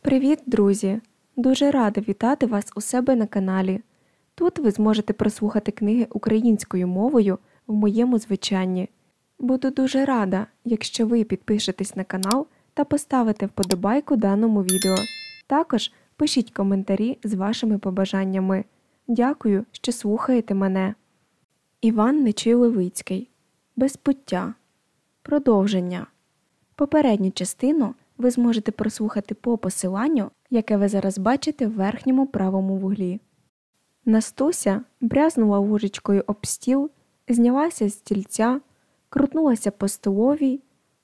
Привіт, друзі! Дуже рада вітати вас у себе на каналі. Тут ви зможете прослухати книги українською мовою в моєму звичанні. Буду дуже рада, якщо ви підпишетесь на канал та поставите вподобайку даному відео. Також пишіть коментарі з вашими побажаннями. Дякую, що слухаєте мене. Іван Нечуй Левицький. Безпуття. Продовження. Попередню частину ви зможете прослухати по посиланню, яке ви зараз бачите в верхньому правому вуглі. Настуся брязнула ложечкою об стіл, знялася з стільця, крутнулася по столовій,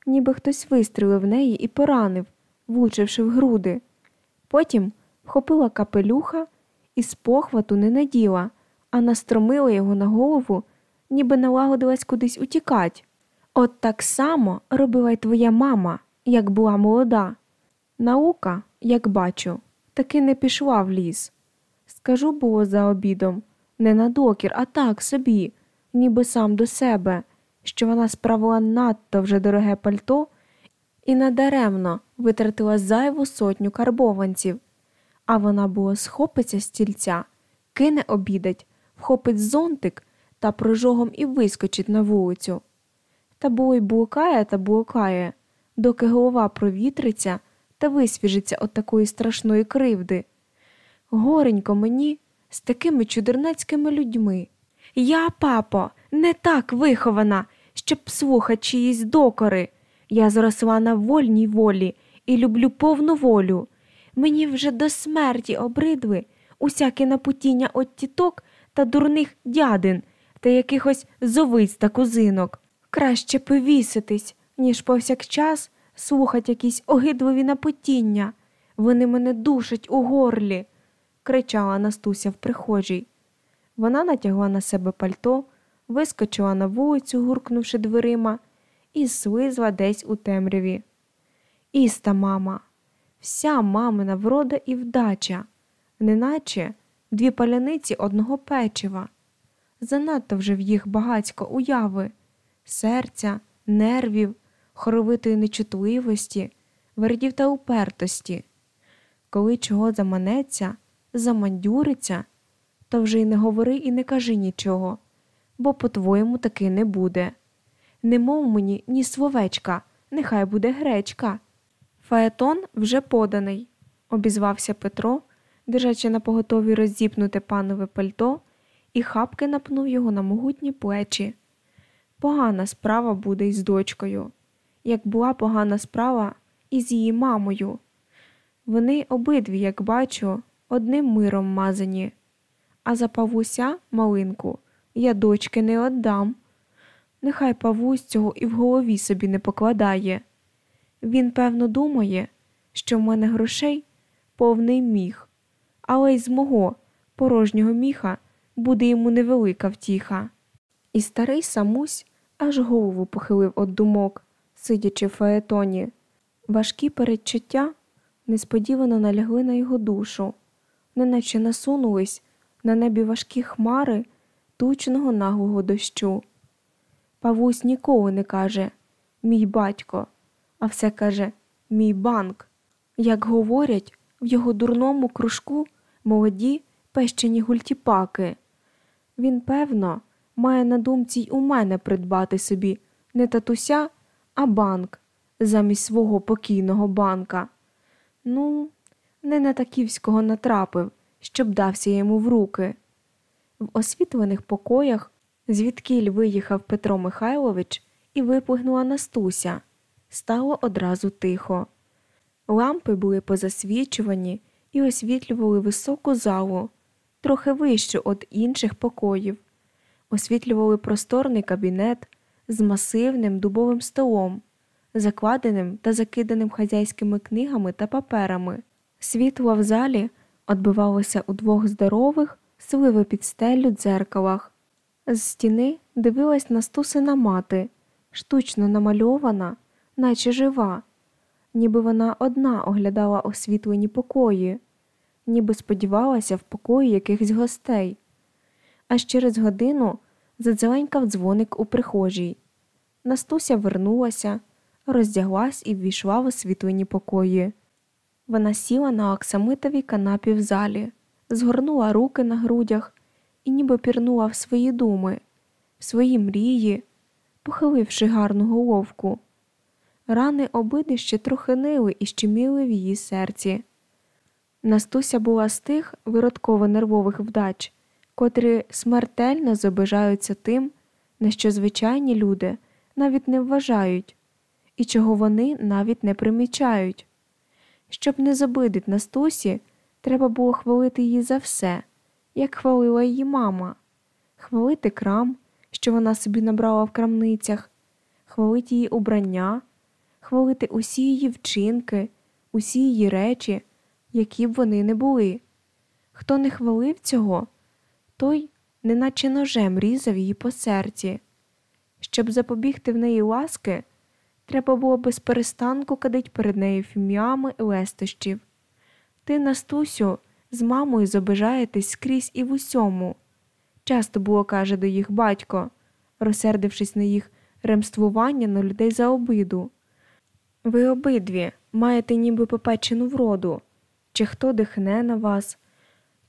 ніби хтось вистрілив в неї і поранив, влучивши в груди. Потім вхопила капелюха і з похвату не наділа, а настромила його на голову, ніби налагодилась кудись утікать. От так само робила й твоя мама, як була молода. Наука, як бачу, таки не пішла в ліс. Скажу було за обідом, не на докір, а так собі, ніби сам до себе, що вона справила надто вже дороге пальто і надаремно витратила зайву сотню карбованців. А вона було схопиться з стільця, кине обідать, вхопить зонтик та прожогом і вискочить на вулицю. Та було й блукає та блукає, доки голова провітриться та висвіжиться от такої страшної кривди. Горенько мені з такими чудернацькими людьми. Я, папо, не так вихована, щоб слухати чиїсь докори. Я зросла на вольній волі і люблю повну волю. Мені вже до смерті обридли усякі напутіння от тіток та дурних дядин та якихось зовиць та кузинок. Краще повіситись, ніж повсякчас слухать якісь огидливі напутіння. Вони мене душать у горлі, кричала Настуся в прихожій. Вона натягла на себе пальто, вискочила на вулицю, гуркнувши дверима, і слизла десь у темряві. Іста мама, вся мамина врода і вдача, неначе дві паляниці одного печива. Занадто вже в їх багацько уяви, серця, нервів, хоровитої нечутливості, вердів та упертості. Коли чого заманеться, замандюриться, то вже й не говори і не кажи нічого, бо по-твоєму таки не буде. Не мов мені ні словечка, нехай буде гречка. Фаетон вже поданий, обізвався Петро, держачи на поготові роззіпнуте панове пальто, і хапки напнув його на могутні плечі. Погана справа буде із дочкою, як була погана справа і з її мамою. Вони обидві, як бачу, одним миром мазані, а за Павуся, малинку, я дочки не отдам. Нехай Павусь цього і в голові собі не покладає. Він, певно, думає, що в мене грошей повний міх, але й з мого порожнього міха буде йому невелика втіха. І старий самусь аж голову похилив від думок, сидячи в фаетоні. Важкі передчуття несподівано налягли на його душу, неначе насунулись на небі важкі хмари тучного наглого дощу. Павусь ніколи не каже мій батько, а все каже мій банк. Як говорять, в його дурному кружку молоді пещені гультіпаки. Він, певно, має на думці й у мене придбати собі не татуся, а банк замість свого покійного банка. Ну, не на таківського натрапив, щоб дався йому в руки. В освітлених покоях, звідкіль виїхав Петро Михайлович і випугнула Настуся, стало одразу тихо. Лампи були позасвічувані і освітлювали високу залу, трохи вищу від інших покоїв, освітлювали просторний кабінет з масивним дубовим столом, закладеним та закиданим хазяйськими книгами та паперами. Світло в залі відбивалося у двох здорових, сливи під стелю дзеркалах. З стіни дивилась Настусина мати, штучно намальована, наче жива, ніби вона одна оглядала освітлені покої, ніби сподівалася в покої якихось гостей. Аж через годину задзеленькав дзвоник у прихожій. Настуся вернулася, роздяглась і ввійшла в освітлені покої. Вона сіла на оксамитовій канапі в залі, згорнула руки на грудях і ніби пірнула в свої думи, в свої мрії, похиливши гарну головку. Рани обиди ще трохи нили і щеміли в її серці. Настуся була з тих виродково нервових вдач, котрі смертельно забажаються тим, на що звичайні люди навіть не вважають, і чого вони навіть не примічають. Щоб не забидить Настусі, треба було хвалити її за все, як хвалила її мама, хвалити крам, що вона собі набрала в крамницях, хвалити її убрання, хвалити усі її вчинки, усі її речі, які б вони не були. Хто не хвалив цього, той, неначе ножем різав її по серці. Щоб запобігти в неї ласки, треба було без перестанку кадить перед нею фім'ями і лестощів. Ти, Настусю, з мамою забажаєтесь скрізь і в усьому. Часто було каже до їх батько, розсердившись на їх ремствування на людей за обиду. Ви обидві маєте ніби попечену вроду, чи хто дихне на вас,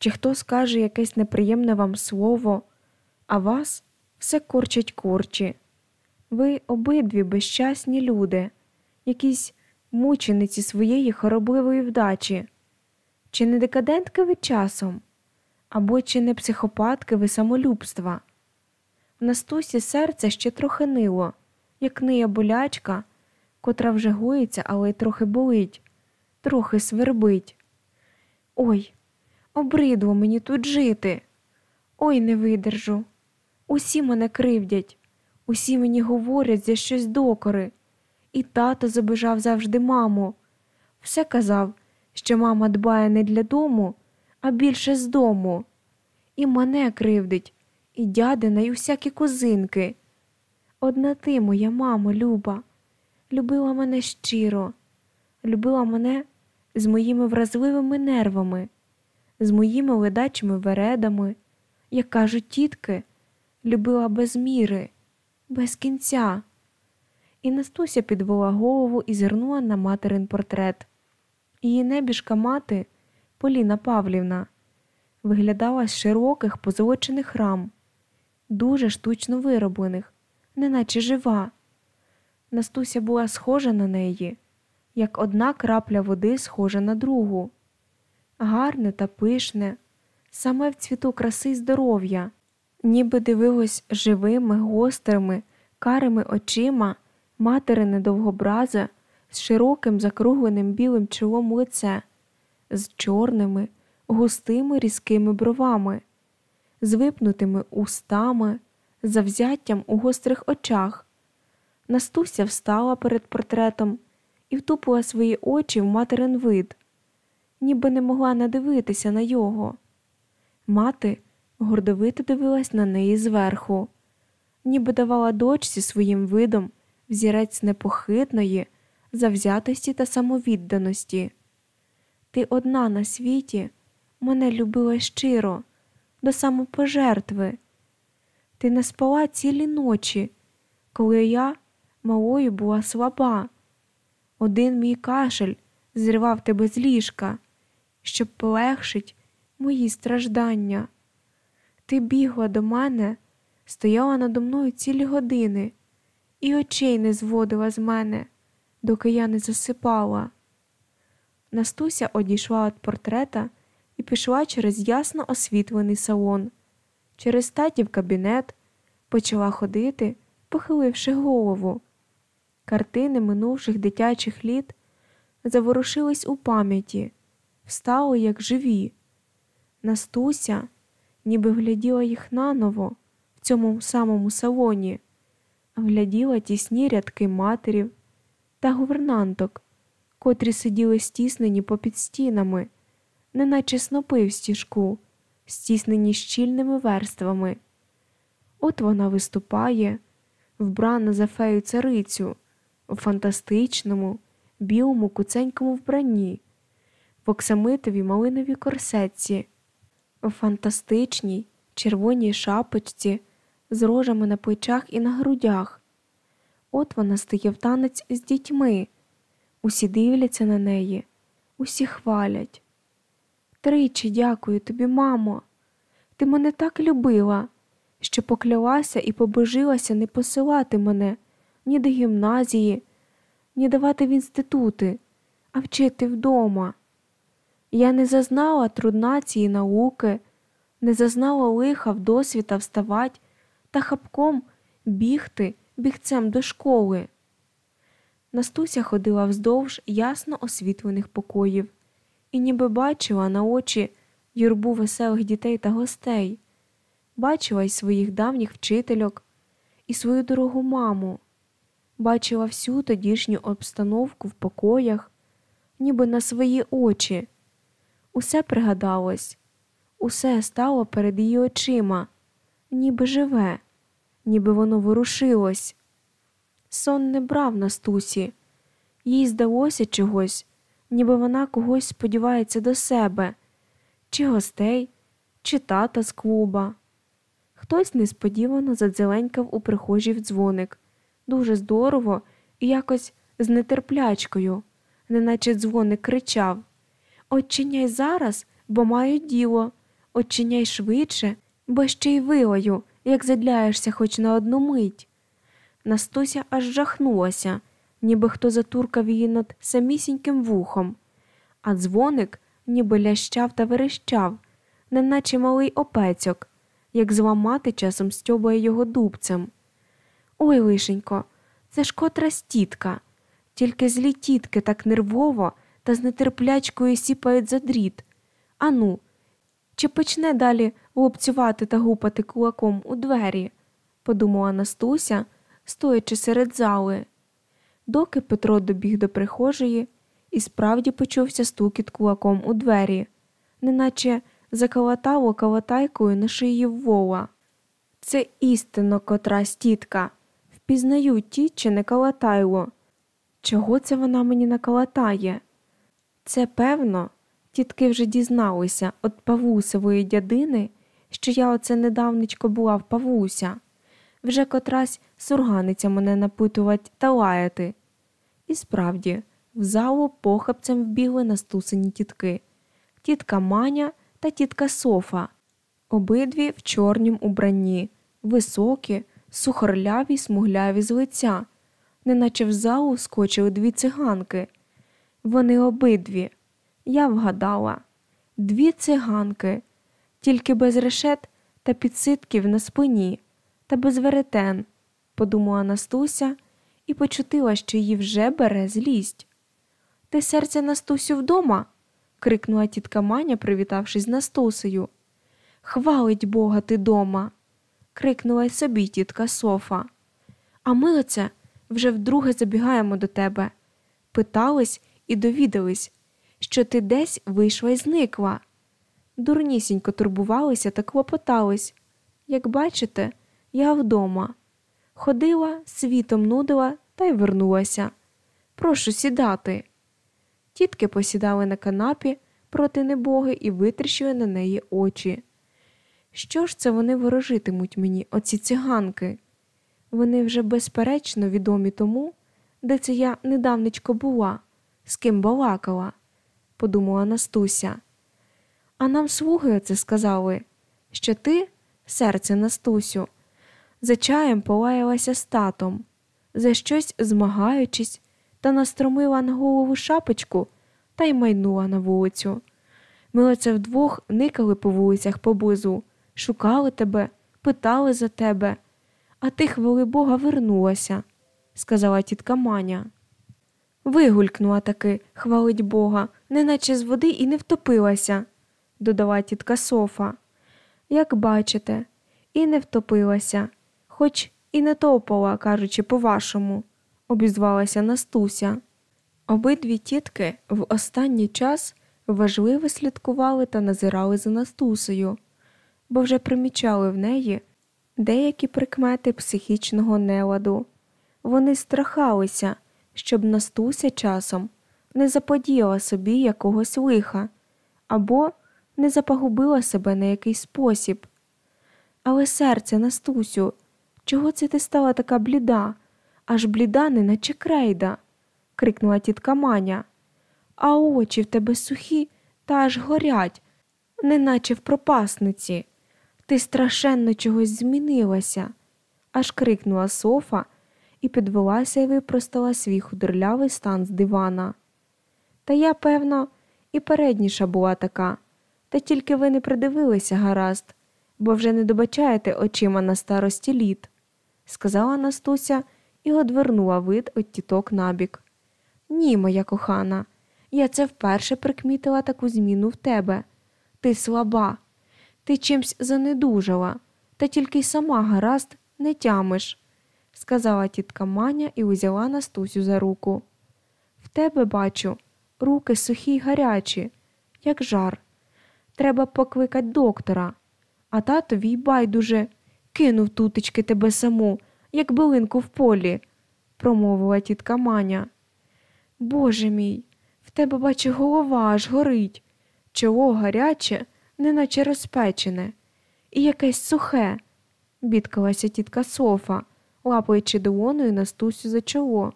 чи хто скаже якесь неприємне вам слово, а вас все корчать корчі. Ви обидві безщасні люди, якісь мучениці своєї хоробливої вдачі. Чи не декадентки ви часом, або чи не психопатки ви самолюбства? В Настусі серце ще трохи нило, як ниє болячка, котра вже гоїться, але й трохи болить, трохи свербить. Ой, обридло мені тут жити. Ой, не видержу. Усі мене кривдять, усі мені говорять за щось докори. І тато забажав завжди маму. Все казав, що мама дбає не для дому, а більше з дому. І мене кривдить, і дядина, і всякі козинки. Одна ти, моя мамо, люба, любила мене щиро, любила мене з моїми вразливими нервами, з моїми ледачими вередами, як кажуть тітки, любила без міри, без кінця. І Настуся підвела голову і зирнула на материн портрет. Її небіжка мати, Поліна Павлівна, виглядала з широких позолочених рам, дуже штучно вироблених, неначе жива. Настуся була схожа на неї, як одна крапля води схожа на другу, гарне та пишне, саме в цвіту краси й здоров'я, ніби дивилось живими, гострими, карими очима материне довгобраза з широким закругленим білим чолом лице, з чорними, густими різкими бровами, з випнутими устами, завзяттям у гострих очах. Настуся встала перед портретом і втупила свої очі в материн вид, ніби не могла надивитися на його. Мати гордовито дивилась на неї зверху, ніби давала дочці своїм видом взірець непохитної, завзятості та самовідданості. Ти одна на світі мене любила щиро, до самопожертви. Ти не спала цілі ночі, коли я малою була слаба. Один мій кашель зривав тебе з ліжка, щоб полегшить мої страждання. Ти бігла до мене, стояла надо мною цілі години і очей не зводила з мене, доки я не засипала. Настуся одійшла від портрета і пішла через ясно освітлений салон, через татів кабінет, почала ходити, похиливши голову. Картини минувших дитячих літ заворушились у пам'яті, встали, як живі. Настуся, ніби гляділа їх наново в цьому самому салоні, гляділа тісні рядки матерів та гувернанток, котрі сиділи стіснені попід стінами, неначе снопи в стіжку, стіснені щільними верствами. От вона виступає, вбрана за фею царицю, у фантастичному, білому куценькому вбранні, в оксамитовій малиновій корсетці, у фантастичній червоній шапочці з рожами на плечах і на грудях. От вона стає в танець з дітьми, усі дивляться на неї, Усі хвалять. Тричі дякую тобі, мамо. Ти мене так любила, що поклялася і побожилася не посилати мене ні до гімназії, ні давати в інститути, а вчити вдома. Я не зазнала труднації науки, не зазнала лиха в досвіта вставать та хапком бігти бігцем до школи. Настуся ходила вздовж ясно освітлених покоїв і ніби бачила на очі юрбу веселих дітей та гостей, бачила й своїх давніх вчительок, і свою дорогу маму, бачила всю тодішню обстановку в покоях, ніби на свої очі. Усе пригадалось, усе стало перед її очима, ніби живе, ніби воно ворушилось. Сон не брав Настусі, їй здалося чогось, ніби вона когось сподівається до себе, чи гостей, чи тата з клуба. Хтось несподівано задзеленькав у прихожій в дзвоник, дуже здорово і якось з нетерплячкою, неначе дзвоник кричав Отчиняй зараз, бо маю діло, отчиняй швидше, бо ще й вилаю, як задляєшся хоч на одну мить. Настуся аж жахнулася, ніби хто затуркав її над самісіньким вухом, а дзвоник ніби лящав та верещав, неначе малий опецьок, як зламати часом стьобає його дубцем. Ой, лишенько, це ж котрась тітка, тільки злі тітки так нервово та з нетерплячкою сіпають за дріт. Ану, чи почне далі лупцювати та гупати кулаком у двері? подумала Настуся, стоячи серед зали. Доки Петро добіг до прихожої і справді почувся стукіт кулаком у двері, неначе заколотало калатайкою на шиї вола. Це істинно котрась тітка. Впізнаю ті, чи не калатайло. Чого це вона мені накалатає? Це певно, тітки вже дізналися від Павусевої дядини, що я оце недавничко була в Павуся, вже котрась сурганиця мене напитувати та лаяти. І справді, в залу похапцем вбігли настусені тітки. Тітка Маня та тітка Софа, обидві в чорнім убранні, високі, сухорляві, смугляві з лиця, неначе в залу скочили дві циганки. Вони обидві, я вгадала, дві циганки, тільки без решет та підситків на спині, та без веретен, подумала Настуся і почутила, що її вже бере злість. Ти серце Настусю вдома? крикнула тітка Маня, привітавшись з Настусею. Хвалить Бога ти дома. крикнула й собі тітка Софа. А ми оце вже вдруге забігаємо до тебе. Питались і довідались, що ти десь вийшла і зникла. Дурнісінько турбувалися та клопотались. Як бачите, я вдома. Ходила, світом нудила та й вернулася. Прошу сідати. Тітки посідали на канапі проти небоги і витріщили на неї очі. Що ж це вони ворожитимуть мені, оці циганки? Вони вже безперечно відомі тому, де це я недавничко була, з ким балакала, подумала Настуся. А нам слуги оце сказали, що ти, серце Настусю, за чаєм полаялася з татом, за щось змагаючись, та настромила на голову шапочку та й майнула на вулицю. Ми оце вдвох никали по вулицях поблизу, шукали тебе, питали за тебе, а ти, хвали Бога, вернулася, сказала тітка Маня. Вигулькнула таки, хвалить Бога, неначе з води і не втопилася, додала тітка Софа. Як бачите, і не втопилася, хоч і не топала, кажучи, по-вашому, обізвалася Настуся. Обидві тітки в останній час важливо слідкували та назирали за Настусею, бо вже примічали в неї деякі прикмети психічного неладу. Вони страхалися, щоб Настуся часом не заподіяла собі якогось лиха або не запагубила себе на якийсь спосіб. Але серце, Настусю, чого це ти стала така бліда, аж бліда, не наче крейда? крикнула тітка Маня. а очі в тебе сухі та аж горять, неначе в пропасниці. Ти страшенно чогось змінилася, аж крикнула Софа і підвелася і випростала свій худорлявий стан з дивана. Та я, певно, і передніша була така, та тільки ви не придивилися гаразд, бо вже не добачаєте очима на старості літ, сказала Настуся і одвернула вид от тіток набік. Ні, моя кохана, я це вперше прикмітила таку зміну в тебе. Ти слаба, ти чимсь занедужала, та тільки й сама гаразд не тямиш, сказала тітка Маня і узяла Настусю за руку. В тебе, бачу, руки сухі й гарячі, як жар. Треба покликать доктора, а татові й байдуже кинув тутечки тебе саму, як билинку в полі, промовила тітка Маня. Боже мій, в тебе, бачу, голова аж горить, чоло гаряче, неначе розпечене, і якесь сухе, бідкалася тітка Софа, лапаючи долоною Настусю за чоло.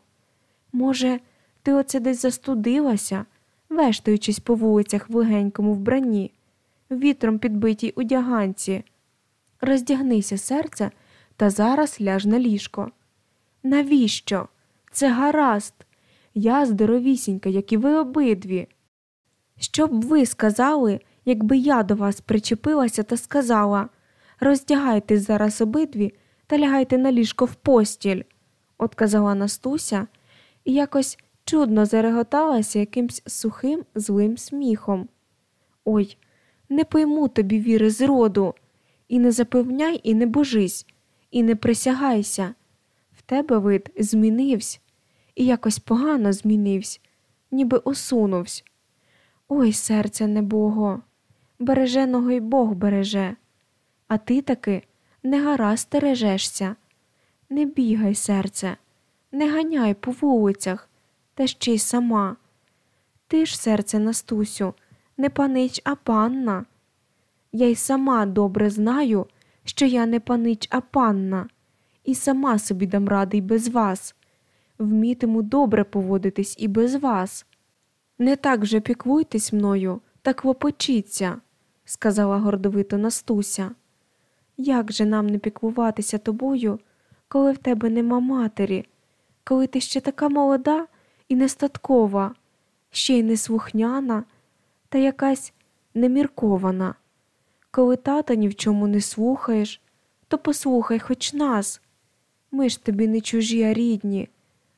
Може, ти оце десь застудилася, вештаючись по вулицях в легенькому вбранні, вітром підбитій у дяганці. Роздягнися серце та зараз ляж на ліжко. Навіщо? Це гаразд. Я здоровісінька, як і ви обидві. Що б ви сказали, якби я до вас причепилася та сказала роздягайтесь зараз обидві та лягайте на ліжко в постіль, отказала Настуся і якось чудно зареготалася якимсь сухим, злим сміхом. Ой, не пойму тобі віри зроду, і не запевняй, і не божись, і не присягайся. В тебе вид змінився, і якось погано змінився, ніби осунувся. Ой, серце небого, береженого й Бог береже, а ти таки не гаразд стережешся. Не бігай, серце, не ганяй по вулицях, та ще й сама. Ти ж, серце, Настусю, не панич, а панна. Я й сама добре знаю, що я не панич, а панна, і сама собі дам радий без вас. Вмітиму добре поводитись і без вас. Не так же піклуйтесь мною, та клопочіться, сказала гордовито Настуся. Як же нам не піклуватися тобою, коли в тебе нема матері, коли ти ще така молода і нестаткова, ще й неслухняна та якась неміркована? Коли тата ні в чому не слухаєш, то послухай хоч нас. Ми ж тобі не чужі, а рідні,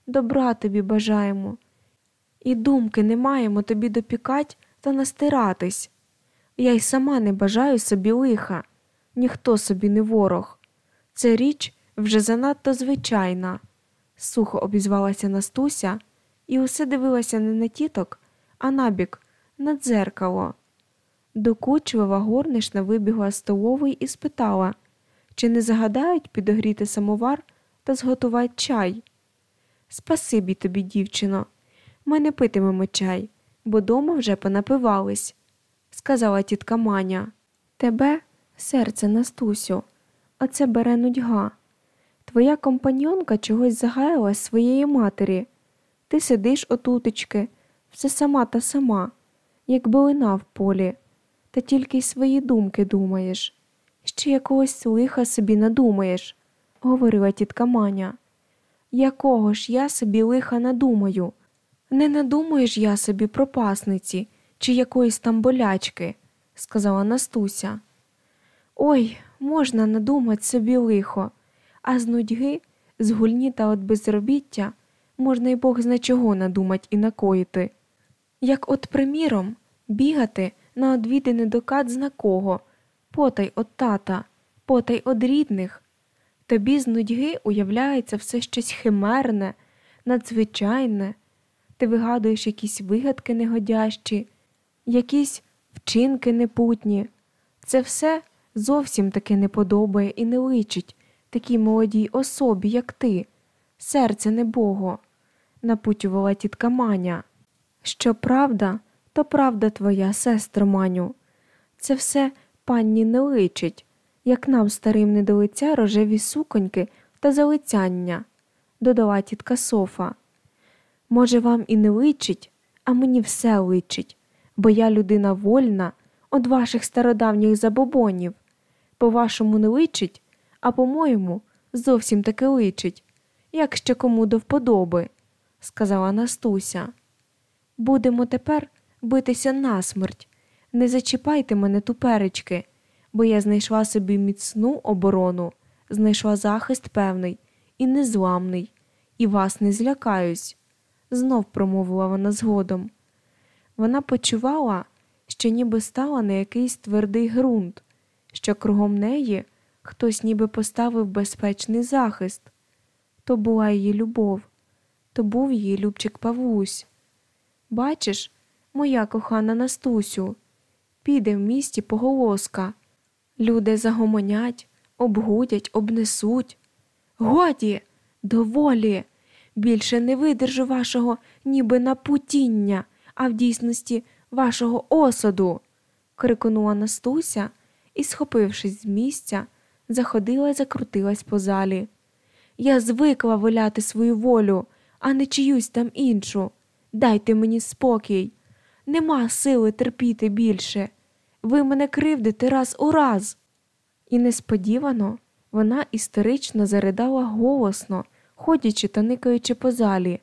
добра тобі бажаємо, і думки не маємо тобі допікать та настиратись. Я й сама не бажаю собі лиха, ніхто собі не ворог. Це річ вже занадто звичайна, сухо обізвалася Настуся і усе дивилася не на тіток, а набік, на дзеркало. Докучлива горнишна вибігла з столової і спитала, чи не загадають підогріти самовар та зготувати чай. Спасибі тобі, дівчино, ми не питимемо чай, бо дома вже понапивались, сказала тітка Маня. Тебе, серце Настусю, оце бере нудьга. Твоя компаньонка чогось загаяла своєї матері. Ти сидиш отутечки, все сама та сама, як билина в полі та тільки й свої думки думаєш. Ще якогось лиха собі надумаєш, говорила тітка Маня. Якого ж я собі лиха надумаю? Не надумаєш я собі пропасниці чи якоїсь там болячки, сказала Настуся. Ой, можна надумати собі лихо, а з нудьги, з гульні та от безробіття можна й Бог зна чого надумать і накоїти. Як, от, приміром, бігати на одвідини до кат зна кого, потай от тата, потай од рідних. Тобі з нудьги уявляється все щось химерне, надзвичайне, ти вигадуєш якісь вигадки негодящі, якісь вчинки непутні. Це все зовсім таки не подобає і не личить такій молодій особі, як ти, серце небого, напутювала тітка Маня. Щоправда, то правда твоя, сестро Маню. Це все панні не личить, як нам, старим не до лиця рожеві суконьки та залицяння, додала тітка Софа. Може, вам і не личить, а мені все личить, бо я людина вольна від ваших стародавніх забобонів. По вашому не личить, а по-моєму, зовсім таки личить, як ще кому до вподоби, сказала Настуся. Будемо тепер битися насмерть. Не зачіпайте мене туперечки, бо я знайшла собі міцну оборону, знайшла захист певний і незламний, і вас не злякаюсь, знов промовила вона згодом. Вона почувала, що ніби стала на якийсь твердий ґрунт, що кругом неї хтось ніби поставив безпечний захист. То була її любов, то був її любчик Павлусь. Бачиш, моя кохана Настусю, піде в місті поголоска. Люди загомонять, обгудять, обнесуть. Годі, доволі, більше не видержу вашого ніби напутіння, а в дійсності вашого осаду. крикнула Настуся і, схопившись з місця, заходила і закрутилась по залі. Я звикла виляти свою волю, а не чиюсь там іншу. Дайте мені спокій. Нема сили терпіти більше. Ви мене кривдите раз у раз. І несподівано вона істерично заридала голосно, ходячи та никаючи по залі.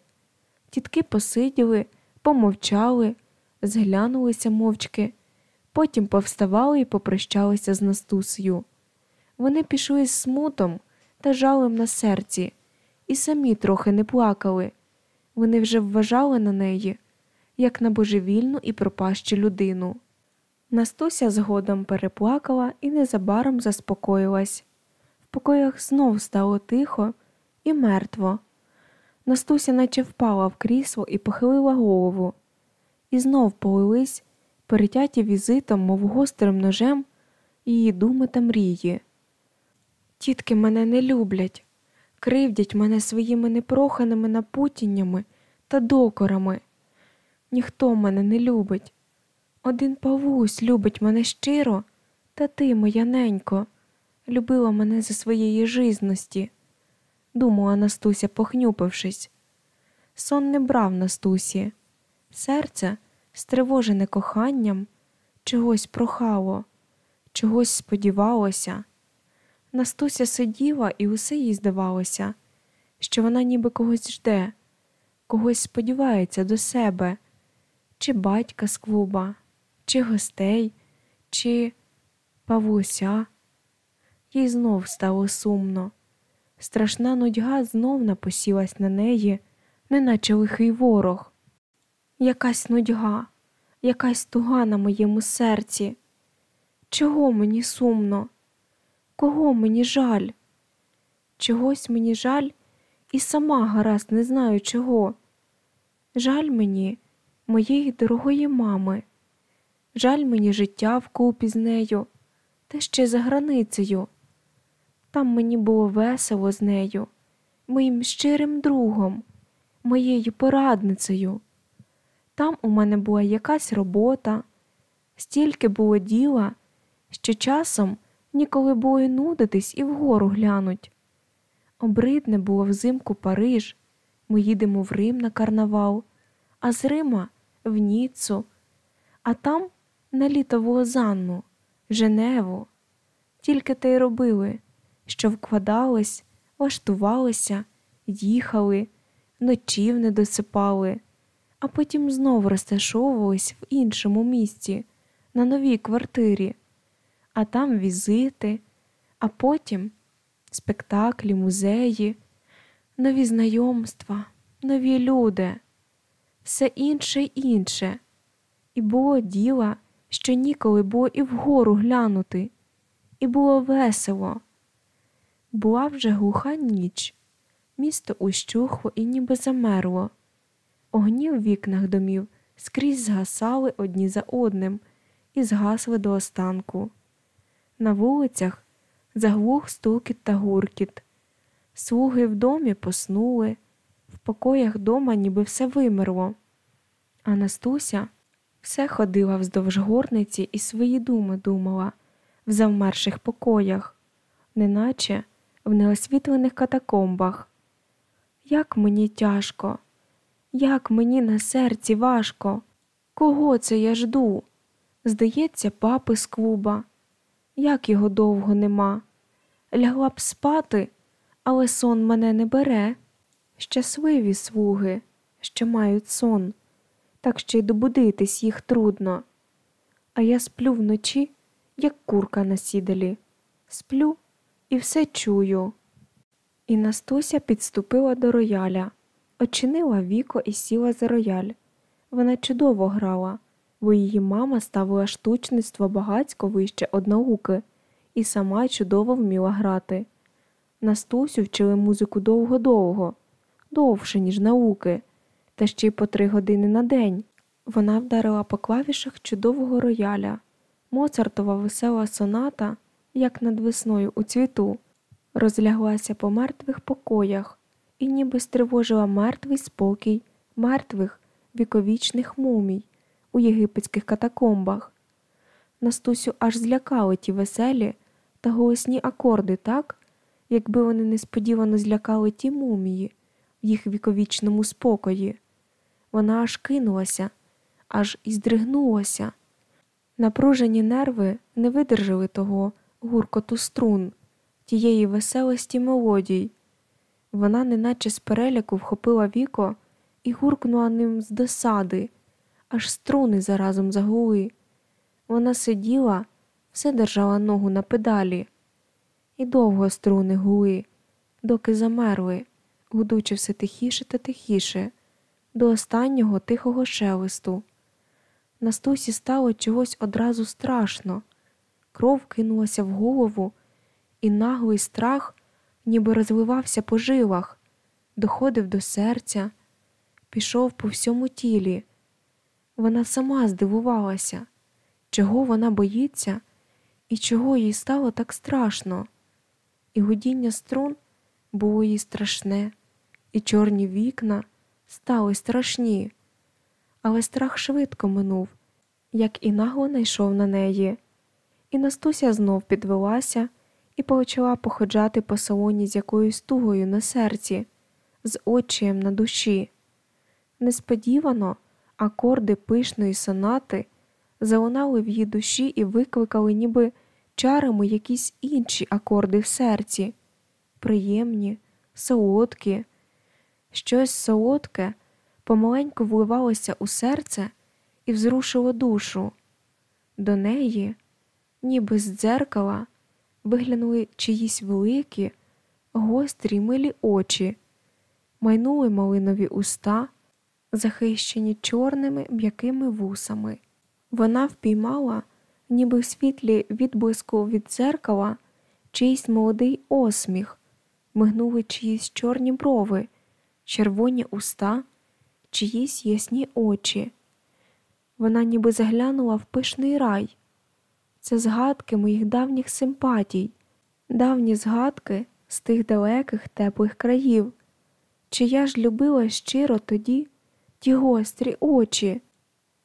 Тітки посиділи, помовчали, зглянулися мовчки, потім повставали і попрощалися з Настусею. Вони пішли з смутом та жалем на серці, і самі трохи не плакали. Вони вже вважали на неї, як на божевільну і пропащу людину. Настуся згодом переплакала і незабаром заспокоїлась. В покоях знов стало тихо і мертво. Настуся наче впала в крісло і похилила голову, і знов полились, перетяті візитом, мов гострим ножем, її думи та мрії. Тітки мене не люблять, кривдять мене своїми непроханими напутіннями та докорами. Ніхто мене не любить. Один Павусь любить мене щиро, та ти, моя ненько, любила мене за своєї жизності, думала Настуся, похнюпившись. Сон не брав Настусі, серце, стривожене коханням, чогось прохало, чогось сподівалося. Настуся сиділа, і усе їй здавалося, що вона ніби когось жде, когось сподівається до себе, чи батька з клуба, чи гостей, чи Павлуся. Їй знов стало сумно. Страшна нудьга знов напосілась на неї, неначе лихий ворог. Якась нудьга, якась туга на моєму серці. Чого мені сумно? Кого мені жаль? Чогось мені жаль і сама гаразд не знаю чого. Жаль мені моєї дорогої мами, жаль мені життя вкупі з нею, та ще за границею. Там мені було весело з нею, моїм щирим другом, моєю порадницею. Там у мене була якась робота, стільки було діла, що часом ніколи було й нудитись і вгору глянуть. Обридне було взимку Париж, ми їдемо в Рим на карнавал, а з Рима в Ніццу, а там на літо в Лозанну, Женеву. Тільки те й робили, що вкладались, влаштувалися, їхали, ночів не досипали, а потім знову розташовувались в іншому місці, на новій квартирі а там візити, а потім спектаклі, музеї, нові знайомства, нові люди, все інше й інше, і було діла, що ніколи було і вгору глянути, і було весело. Була вже глуха ніч, місто ущухло і ніби замерло. Огні в вікнах домів скрізь згасали одні за одним і згасли до останку. На вулицях заглух стукіт та гуркіт. Слуги в домі поснули, в покоях дома ніби все вимерло. А Настуся все ходила вздовж горниці і свої думи думала в завмерших покоях, неначе в неосвітлених катакомбах. Як мені тяжко, Як мені на серці важко, кого це я жду? Здається, папи з клуба, як його довго нема. Лягла б спати, але сон мене не бере. Щасливі слуги, що мають сон, так що й добудитись їх трудно. А я сплю вночі, як курка на сідалі, сплю і все чую. І Настуся підступила до рояля, очинила віко і сіла за рояль. Вона чудово грала, бо її мама ставила штучництво багацько вище од науки і сама чудово вміла грати. Настусю вчили музику довго-довго, довше, ніж науки, та ще й по три години на день. Вона вдарила по клавішах чудового рояля, Моцартова весела соната, як над весною у цвіту, розляглася по мертвих покоях і ніби стривожила мертвий спокій мертвих віковічних мумій у єгипетських катакомбах. Настусю аж злякали ті веселі та голосні акорди так, якби вони несподівано злякали ті мумії в їх віковічному спокої. Вона аж кинулася, аж і здригнулася. Напружені нерви не видержали того гуркоту струн, тієї веселості мелодій. Вона, неначе з переляку, вхопила віко і гуркнула ним з досади, аж струни заразом загули. Вона сиділа, все держала ногу на педалі, і довго струни гули, доки замерли, гудучи все тихіше та тихіше, до останнього тихого шелесту. Настусі стало чогось одразу страшно, кров кинулася в голову, і наглий страх ніби розливався по жилах, доходив до серця, пішов по всьому тілі. Вона сама здивувалася, чого вона боїться і чого їй стало так страшно. І гудіння струн було їй страшне, і чорні вікна стали страшні, але страх швидко минув, як і нагло найшов на неї. І Настуся знов підвелася і почала походжати по салоні з якоюсь тугою на серці, з очієм на душі. Несподівано акорди пишної сонати залунали в її душі і викликали, ніби чарами якісь інші акорди в серці, приємні, солодкі. Щось солодке помаленьку вливалося у серце і взрушило душу. До неї, ніби з дзеркала, виглянули чиїсь великі, гострі милі очі, майнули малинові уста, захищені чорними м'якими вусами. Вона впіймала, ніби в світлі відблиску від дзеркала, чийсь молодий осміх, мигнули чиїсь чорні брови, червоні уста, чиїсь ясні очі. Вона ніби заглянула в пишний рай. Це згадки моїх давніх симпатій, давні згадки з тих далеких теплих країв. Чи я ж любила щиро тоді ті гострі очі,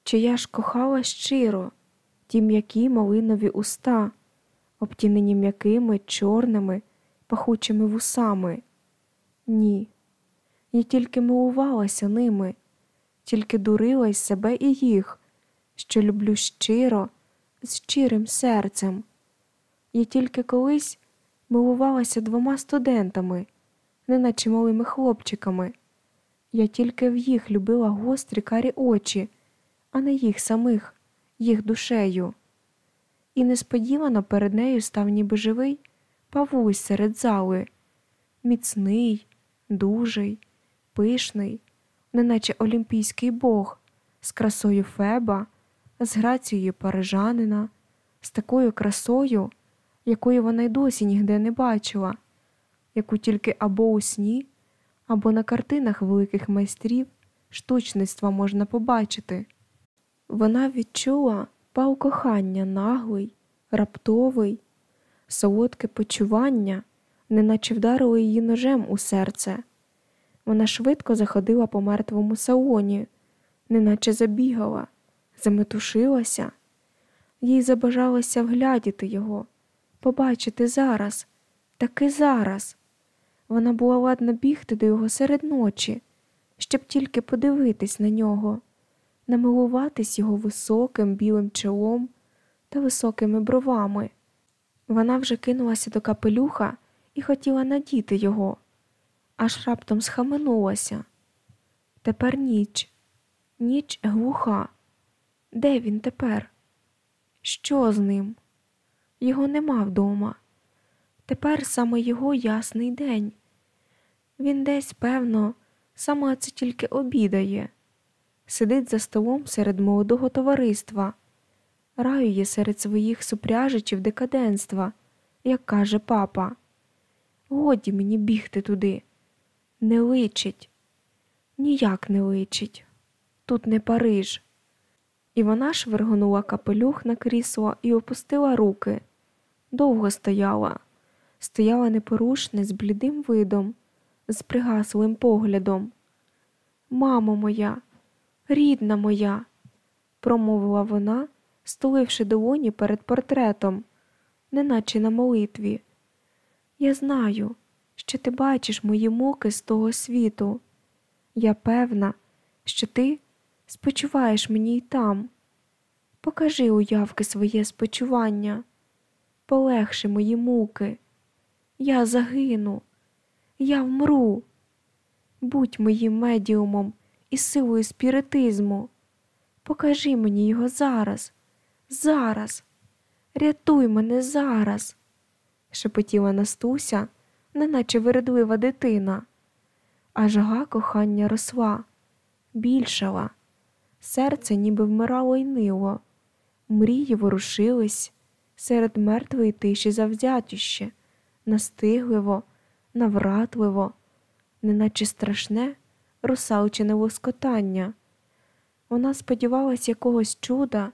чи я ж кохала щиро ті м'які малинові уста, обтінені м'якими, чорними, пахучими вусами? Ні, я тільки милувалася ними, тільки дурила й себе і їх, що люблю щиро з щирим серцем. Я тільки колись милувалася двома студентами, неначе малими хлопчиками. Я тільки в їх любила гострі карі очі, а не їх самих, їх душею. І несподівано перед нею став ніби живий павусь серед зали, міцний, дужий, пишний, неначе олімпійський бог, з красою Феба з грацією парижанина, з такою красою, якої вона й досі нігде не бачила, яку тільки або у сні, або на картинах великих майстрів штучництва можна побачити. Вона відчула пал кохання наглий, раптовий, солодке почування, неначе вдарило її ножем у серце. Вона швидко заходила по мертвому салоні, неначе забігала заметушилася, їй забажалося вглядіти його, побачити зараз, таки зараз. Вона була ладна бігти до його серед ночі, щоб тільки подивитись на нього, намилуватись його високим білим чолом та високими бровами. Вона вже кинулася до капелюха і хотіла надіти його, аж раптом схаменулася. Тепер ніч, ніч глуха. Де він тепер? Що з ним? Його нема вдома. Тепер саме його ясний день. Він десь, певно, саме це тільки обідає, сидить за столом серед молодого товариства, раює серед своїх супряжичів декаденства, як каже папа. Годі мені бігти туди. Не личить, ніяк не личить. Тут не Париж. І вона швиргонула капелюх на крісло і опустила руки. Довго стояла, стояла непорушне з блідим видом, з пригаслим поглядом. Мамо моя, рідна моя, промовила вона, стуливши долоні перед портретом, неначе на молитві. Я знаю, що ти бачиш мої муки з того світу. Я певна, що ти спочуваєш мені й там. Покажи уявки своє спочування, полегши мої муки. Я загину, я вмру. Будь моїм медіумом і силою спіритизму. Покажи мені його зараз, зараз, рятуй мене зараз, шепотіла Настуся, неначе вередлива дитина. А жага кохання росла, більшала, серце ніби вмирало й нило, мрії ворушились. Серед мертвої тиші завзятіще, настигливо, навратливо, неначе страшне русалчине лоскотання. Вона сподівалась якогось чуда,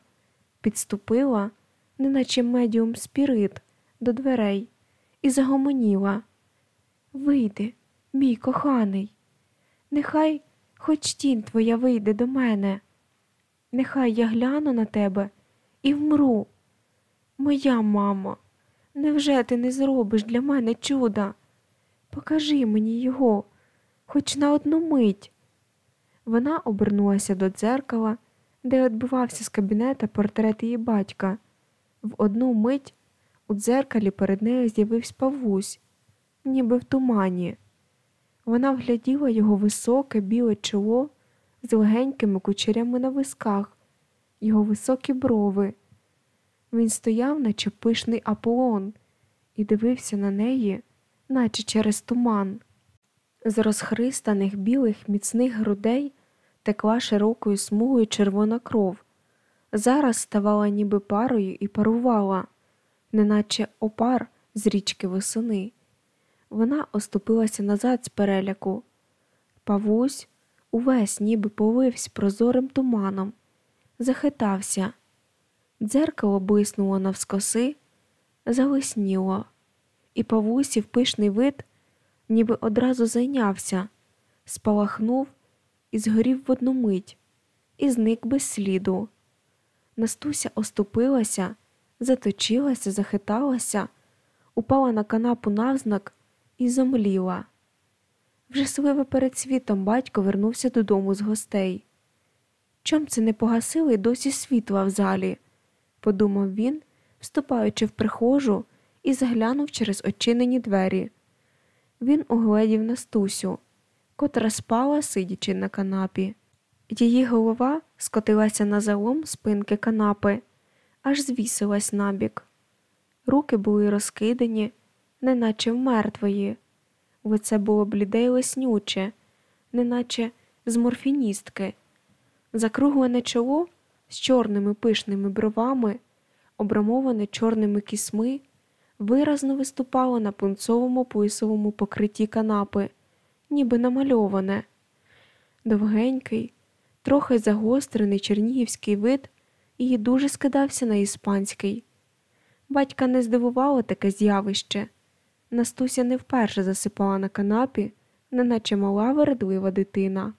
підступила, неначе медіум спірит, до дверей. І загомоніла. Вийди, мій коханий, нехай хоч тінь твоя вийде до мене, нехай я гляну на тебе і вмру. Моя мамо, невже ти не зробиш для мене чуда? Покажи мені його, хоч на одну мить. Вона обернулася до дзеркала, де відбивався з кабінета портрет її батька. В одну мить у дзеркалі перед нею з'явився Павусь, ніби в тумані. Вона вгляділа його високе біле чоло з легенькими кучерями на висках, його високі брови. Він стояв, наче пишний Аполлон, і дивився на неї, наче через туман. З розхристаних білих міцних грудей текла широкою смугою червона кров. Зараз ставала ніби парою і парувала, неначе опар з річки восени. Вона оступилася назад з переляку. Павусь увесь ніби полився прозорим туманом, захитався. Дзеркало блиснуло навскоси, залисніло, і Павусів пишний вид, ніби одразу зайнявся, спалахнув і згорів в одну мить, і зник без сліду. Настуся оступилася, заточилася, захиталася, упала на канапу навзнак і зомліла. Вже сливе перед світом батько вернувся додому з гостей. Чом це не погасили досі світла в залі? подумав він, вступаючи в прихожу і заглянув через очинені двері. Він угледів Настусю, котра спала, сидячи на канапі. Її голова скотилася на залом спинки канапи, аж звісилась набік. Руки були розкидані, неначе в мертвої. Лице було бліде й леснюче, неначе з морфіністки. Закруглене чоло з чорними пишними бровами, обрамоване чорними кісьми, виразно виступало на пунцовому писовому покритті канапи, ніби намальоване. Довгенький, трохи загострений чернігівський вид її дуже скидався на іспанський. Батька не здивувало таке з'явище. Настуся не вперше засипала на канапі, неначе мала вередлива дитина.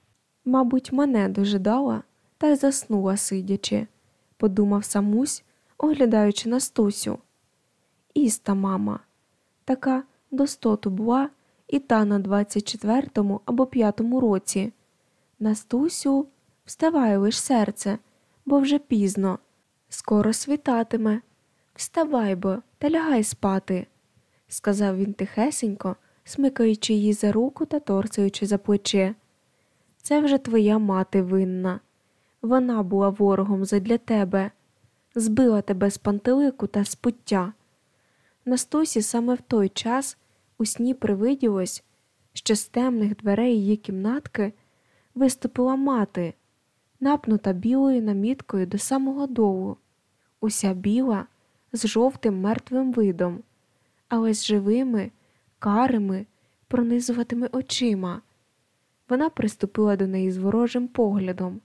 Мабуть, мене дожидала та й заснула сидячи, подумав самусь, оглядаючи Настусю. Іста мама, така достоту була і та на 24-му або 5-му році, Настусю, вставай лиш серце, бо вже пізно. Скоро світатиме. Вставай бо та лягай спати, сказав він тихесенько, смикаючи її за руку та торцаючи за плече. Це вже твоя мати винна. Вона була ворогом задля тебе, збила тебе з пантелику та з пуття. Настусі саме в той час у сні привиділось, що з темних дверей її кімнатки виступила мати, напнута білою наміткою до самого долу, уся біла, з жовтим мертвим видом, але з живими, карими, пронизуватими очима. Вона приступила до неї з ворожим поглядом,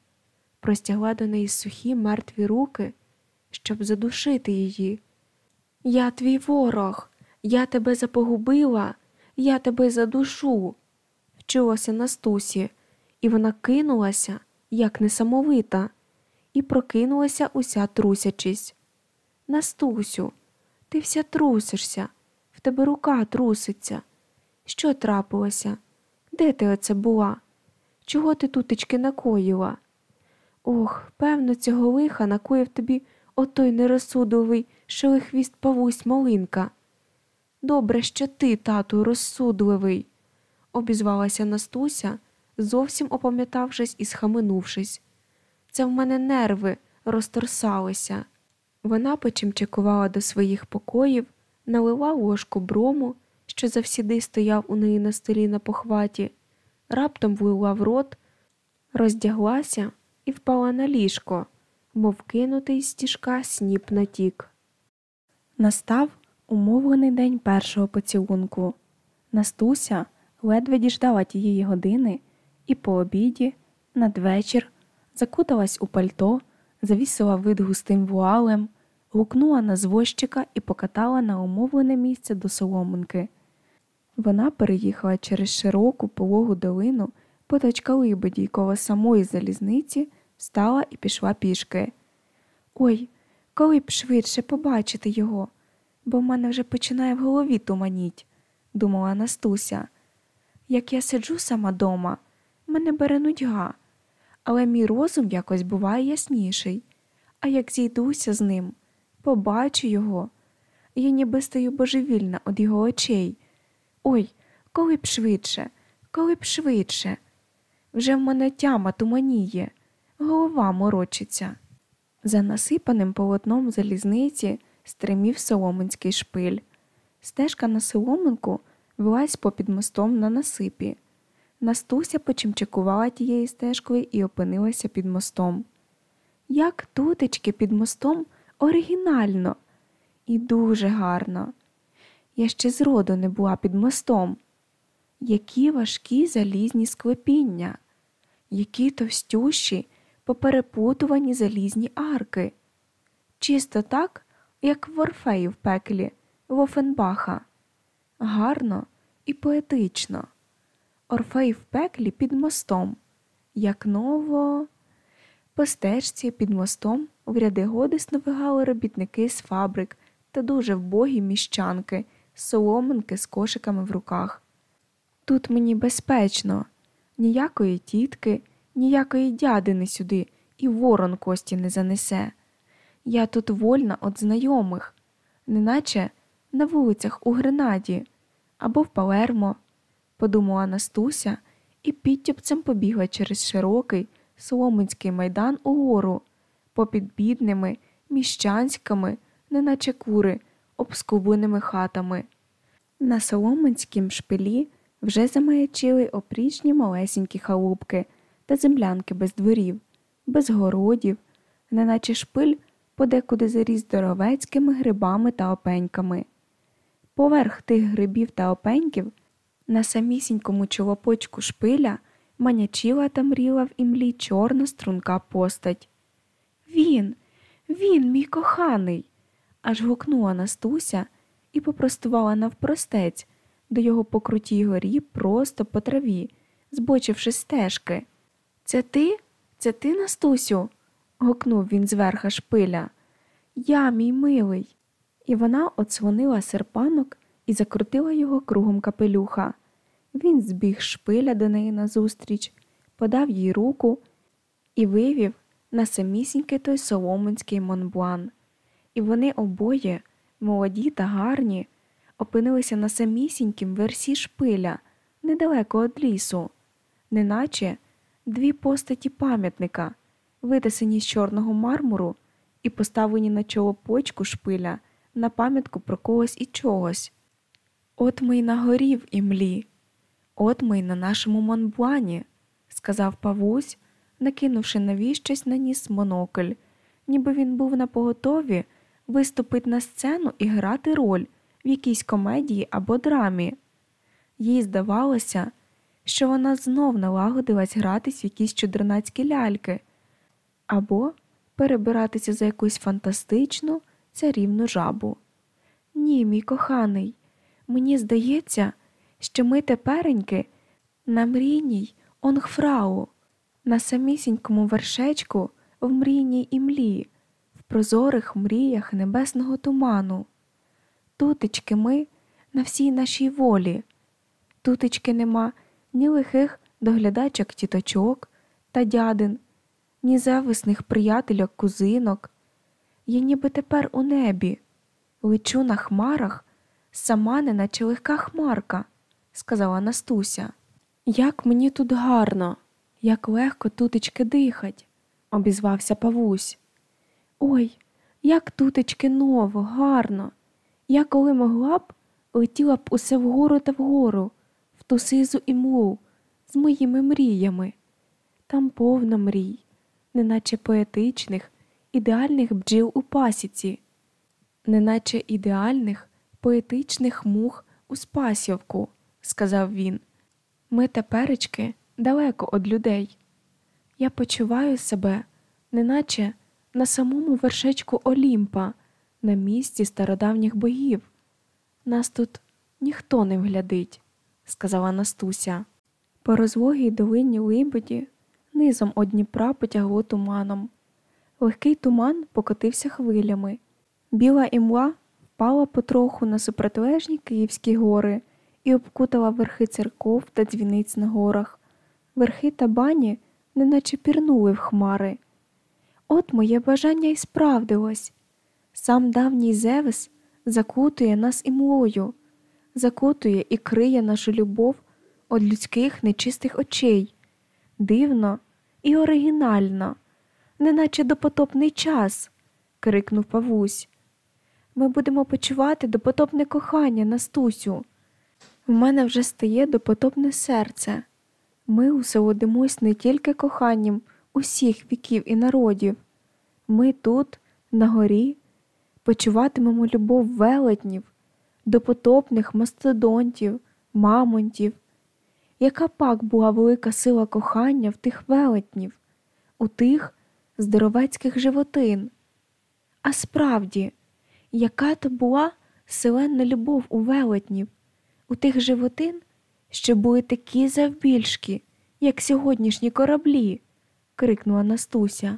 простягла до неї сухі мертві руки, щоб задушити її. Я твій ворог, я тебе запогубила, я тебе задушу, вчулася Настусі, і вона кинулася, як несамовита, і прокинулася уся трусячись. Настусю, ти вся трусишся, тебе рука труситься. Що трапилося? Де ти оце була? Чого ти тутечки накоїла? Ох, певно, цього лиха накоїв тобі отой нерозсудливий шелихвіст Павусь Малинка. Добре, що ти, тату, розсудливий, обізвалася Настуся, зовсім опам'ятавшись і схаменувшись. Це в мене нерви розторсалися. Вона почимчикувала до своїх покоїв, налила ложку брому, що завсіди стояв у неї на столі на похваті, раптом влила в рот, роздяглася і впала на ліжко, мов кинутий з тіжка сніп натік. Настав умовлений день першого поцілунку. Настуся ледве діждала тієї години і по обіді, надвечір, закуталась у пальто, завісила вид густим вуалем, гукнула на звозчика і покатала на умовлене місце до соломинки. Вона переїхала через широку пологу долину поточка Либеді коло самої залізниці, встала і пішла пішки. Ой, коли б швидше побачити його, бо в мене вже починає в голові туманіть, думала Настуся. Як я сиджу сама дома, мене бере нудьга, але мій розум якось буває ясніший, а як зійдуся з ним, побачу його, я ніби стаю божевільна від його очей. Ой, коли б швидше, коли б швидше. Вже в мене тяма туманіє, голова морочиться. За насипаним полотном залізниці стримів соломинський шпиль. Стежка на соломинку влазь попід мостом на насипі. Настуся почимчикувала тією стежкою і опинилася під мостом. Як тутечки під мостом оригінально і дуже гарно. Я ще зроду не була під мостом. Які важкі залізні склепіння, які товстющі, поперепутувані залізні арки. Чисто так, як в Орфеї в пеклі, в Офенбаха. Гарно і поетично. Орфей в пеклі під мостом, як ново. По стежці під мостом в ряди годисно вигали робітники з фабрик та дуже вбогі міщанки, соломинки з кошиками в руках. Тут мені безпечно, ніякої тітки, ніякої дядини сюди і ворон кості не занесе. Я тут вольна від знайомих, неначе на вулицях у Гренаді або в Палермо, подумала Настуся і підтюпцем побігла через широкий Соломинський майдан угору, попід бідними, міщанськими, неначе кури, обскубленими хатами. На Соломинськім шпилі вже замаячили опрічні малесенькі халупки та землянки без дворів, без городів, неначе шпиль подекуди заріс здоровецькими грибами та опеньками. Поверх тих грибів та опеньків на самісінькому чолопочку шпиля манячила та мріла в імлі чорна струнка постать. Він, він, мій коханий, аж гукнула Настуся і попростувала навпростець до його покрутій горі просто по траві, збочивши стежки. Це ти? Це ти, Настусю? гукнув він зверха шпиля. Я, мій милий. І вона оцвонила серпанок і закрутила його кругом капелюха. Він збіг шпиля до неї назустріч, подав їй руку і вивів на самісінький той соломинський монблан. І вони обоє, молоді та гарні, опинилися на самісінькім версі шпиля, недалеко від лісу, неначе дві постаті пам'ятника, витисані з чорного мармуру і поставлені на чоло почку шпиля на пам'ятку про когось і чогось. От ми й на горі в імлі, от ми й на нашому монблані, сказав Павусь, накинувши навіщось на ніс монокль, ніби він був на поготові виступить на сцену і грати роль в якійсь комедії або драмі. Їй здавалося, що вона знов налагодилась гратись в якісь чудернацькі ляльки, або перебиратися за якусь фантастичну царівну жабу. Ні, мій коханий, мені здається, що ми тепереньки на мрійній онгфрау, на самісінькому вершечку в мрійній імлі, в прозорих мріях небесного туману. Тутечки ми на всій нашій волі, тутечки нема ні лихих доглядачок тіточок та дядин, ні зависних приятельок кузинок. Я ніби тепер у небі, лечу на хмарах, сама не наче легка хмарка, сказала Настуся. Як мені тут гарно, як легко тутечки дихать, обізвався Павусь. Ой, як тутечки ново, гарно. Я коли могла б, летіла б усе вгору та вгору, в ту сизу імлу, з моїми мріями. Там повно мрій, неначе поетичних, ідеальних бджіл у пасіці, неначе ідеальних, поетичних мух у спасівку, сказав він. Ми теперечки далеко од людей. Я почуваю себе, неначе на самому вершечку Олімпа, на місці стародавніх богів. Нас тут ніхто не вглядить, сказала Настуся. По розлогій долині Либеді низом од Дніпра потягло туманом. Легкий туман покотився хвилями. Біла імла впала потроху на супротилежні Київські гори і обкутала верхи церков та дзвіниць на горах. Верхи та бані неначе пірнули в хмари. От моє бажання й справдилось. Сам давній Зевес закутує нас імлою, закутує і криє нашу любов від людських нечистих очей, дивно і оригінально, неначе допотопний час, крикнув Павусь. Ми будемо почувати допотопне кохання, Настусю. В мене вже стає допотопне серце. Ми усолодимось не тільки коханням усіх віків і народів. Ми тут, на горі, почуватимемо любов велетнів, допотопних мастодонтів, мамонтів. Яка пак була велика сила кохання в тих велетнів, у тих здоровецьких животин? А справді, яка то була селенна любов у велетнів, у тих животин, що були такі завбільшки, як сьогоднішні кораблі, крикнула Настуся.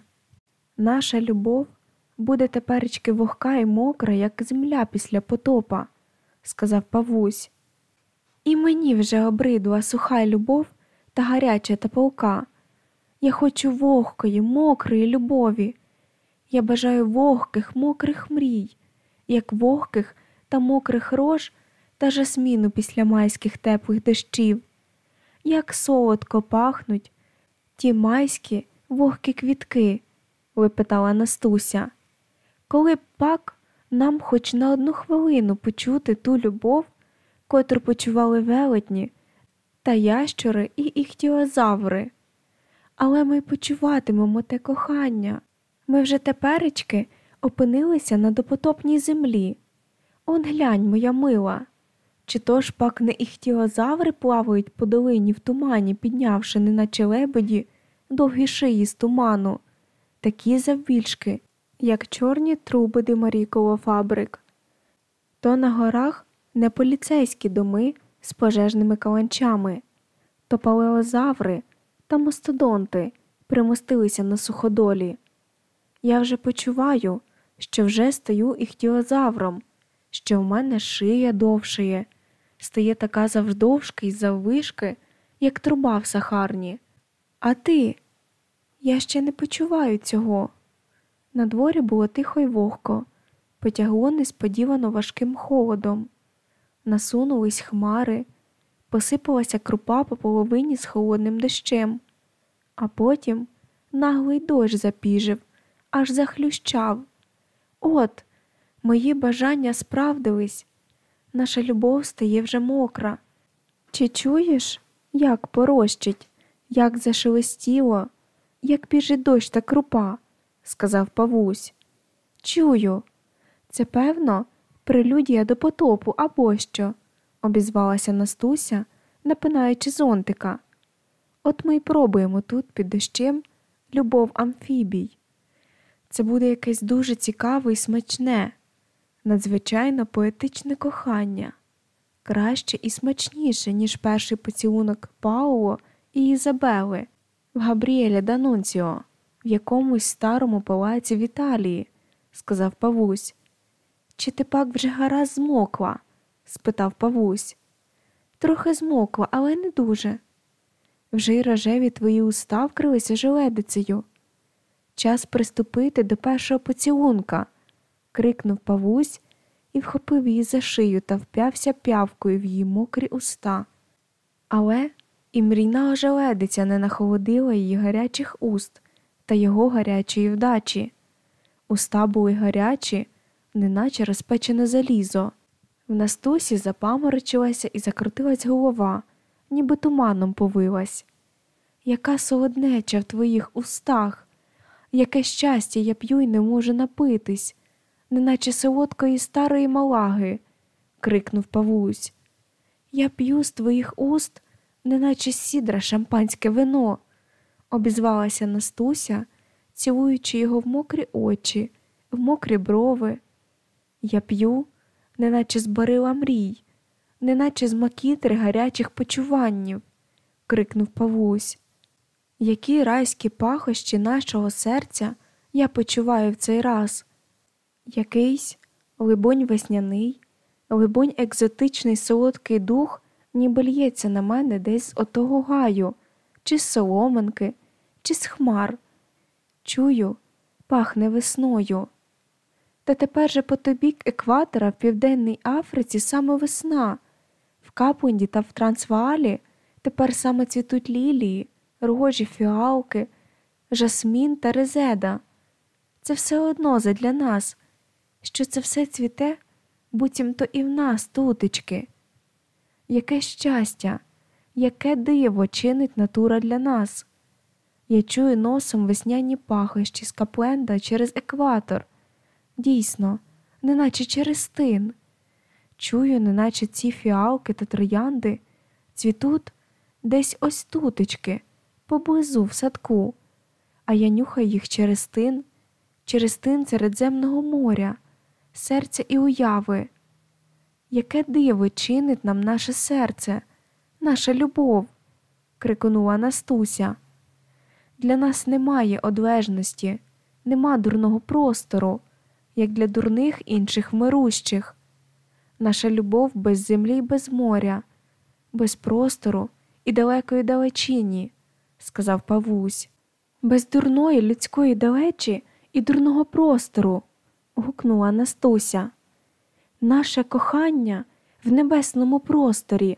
Наша любов буде теперечки вогка і мокра, як земля після потопа, сказав Павусь. І мені вже обридла суха любов та гаряча та полка. Я хочу вогкої, мокрої любові. Я бажаю вогких, мокрих мрій, як вогких та мокрих рож та жасміну після майських теплих дощів. Як солодко пахнуть ті майські вогкі квітки, випитала Настуся. Коли б пак нам хоч на одну хвилину почути ту любов, котру почували велетні та ящури і іхтіозаври. Але ми почуватимемо те кохання. Ми вже теперечки опинилися на допотопній землі. Он глянь, моя мила. Чи то ж пак не іхтіозаври плавають по долині в тумані, піднявши, неначе лебеді, довгі шиї з туману, такі завбільшки, як чорні труби димаріково фабрик. То на горах не поліцейські доми з пожежними каланчами, то палеозаври та мастодонти примостилися на суходолі. Я вже почуваю, що вже стаю іхтіозавром, що в мене шия довшає, стає така завждовжки й заввишки, як труба в сахарні. А ти? Я ще не почуваю цього. На дворі було тихо й вогко, потягло несподівано важким холодом. Насунулись хмари, посипалася крупа по половині з холодним дощем, а потім наглий дощ запіжив, аж захлющав. От, мої бажання справдились, наша любов стає вже мокра. Чи чуєш, як порощить, як зашелестіло, як біжить дощ та крупа? сказав Павусь. Чую, це, певно, прелюдія до потопу або що, обізвалася Настуся, напинаючи зонтика. От ми й пробуємо тут під дощем любов амфібій. Це буде якесь дуже цікаве і смачне, надзвичайно поетичне кохання, краще і смачніше, ніж перший поцілунок Пауло і Ізабели в Габріеля Данунціо в якомусь старому палаці в Італії, сказав Павусь. Чи ти пак вже гаразд змокла? спитав Павусь. Трохи змокла, але не дуже. Вже й рожеві твої уста вкрилися желедицею. Час приступити до першого поцілунка, крикнув Павусь і вхопив її за шию та вп'явся п'явкою в її мокрі уста. Але і мрійна ожеледиця не нахолодила її гарячих уст та його гарячої вдачі. Уста були гарячі, неначе розпечене залізо. В Настусі запаморочилася і закрутилась голова, ніби туманом повилась. Яка солоднеча в твоїх устах, яке щастя я п'ю й не можу напитись, неначе солодкої старої малаги, крикнув Павусь. Я п'ю з твоїх уст, неначе сідра шампанське вино обізвалася Настуся, цілуючи його в мокрі очі, в мокрі брови. Я п'ю, неначе збарила мрій, неначе з макітри гарячих почуваннів, крикнув Павусь. Які райські пахощі нашого серця я почуваю в цей раз. Якийсь, либонь, весняний, либонь, екзотичний солодкий дух, ніби лється на мене десь з отого гаю чи з соломинки, чи з хмар. Чую, пахне весною. Та тепер же по тобік екватора в Південній Африці саме весна, в Капунді та в Трансваалі тепер саме цвітуть лілії, рожі, фіалки, жасмін та резеда. Це все одно задля нас, що це все цвіте, буцімто і в нас, тутечки. Яке щастя! яке диво чинить натура для нас. Я чую носом весняні пахощі з капленда через екватор. Дійсно, неначе через тин. Чую, неначе ці фіалки та троянди цвітуть десь ось тутечки, поблизу в садку, а я нюхаю їх через тин, через тин Середземного моря, серця і уяви. Яке диво чинить нам наше серце наша любов, крикнула Настуся. Для нас немає одлежності, нема дурного простору, як для дурних інших вмирущих. Наша любов без землі й без моря, без простору і далекої далечині, сказав Павусь, без дурної людської далечі і дурного простору. Гукнула Настуся. Наше кохання в небесному просторі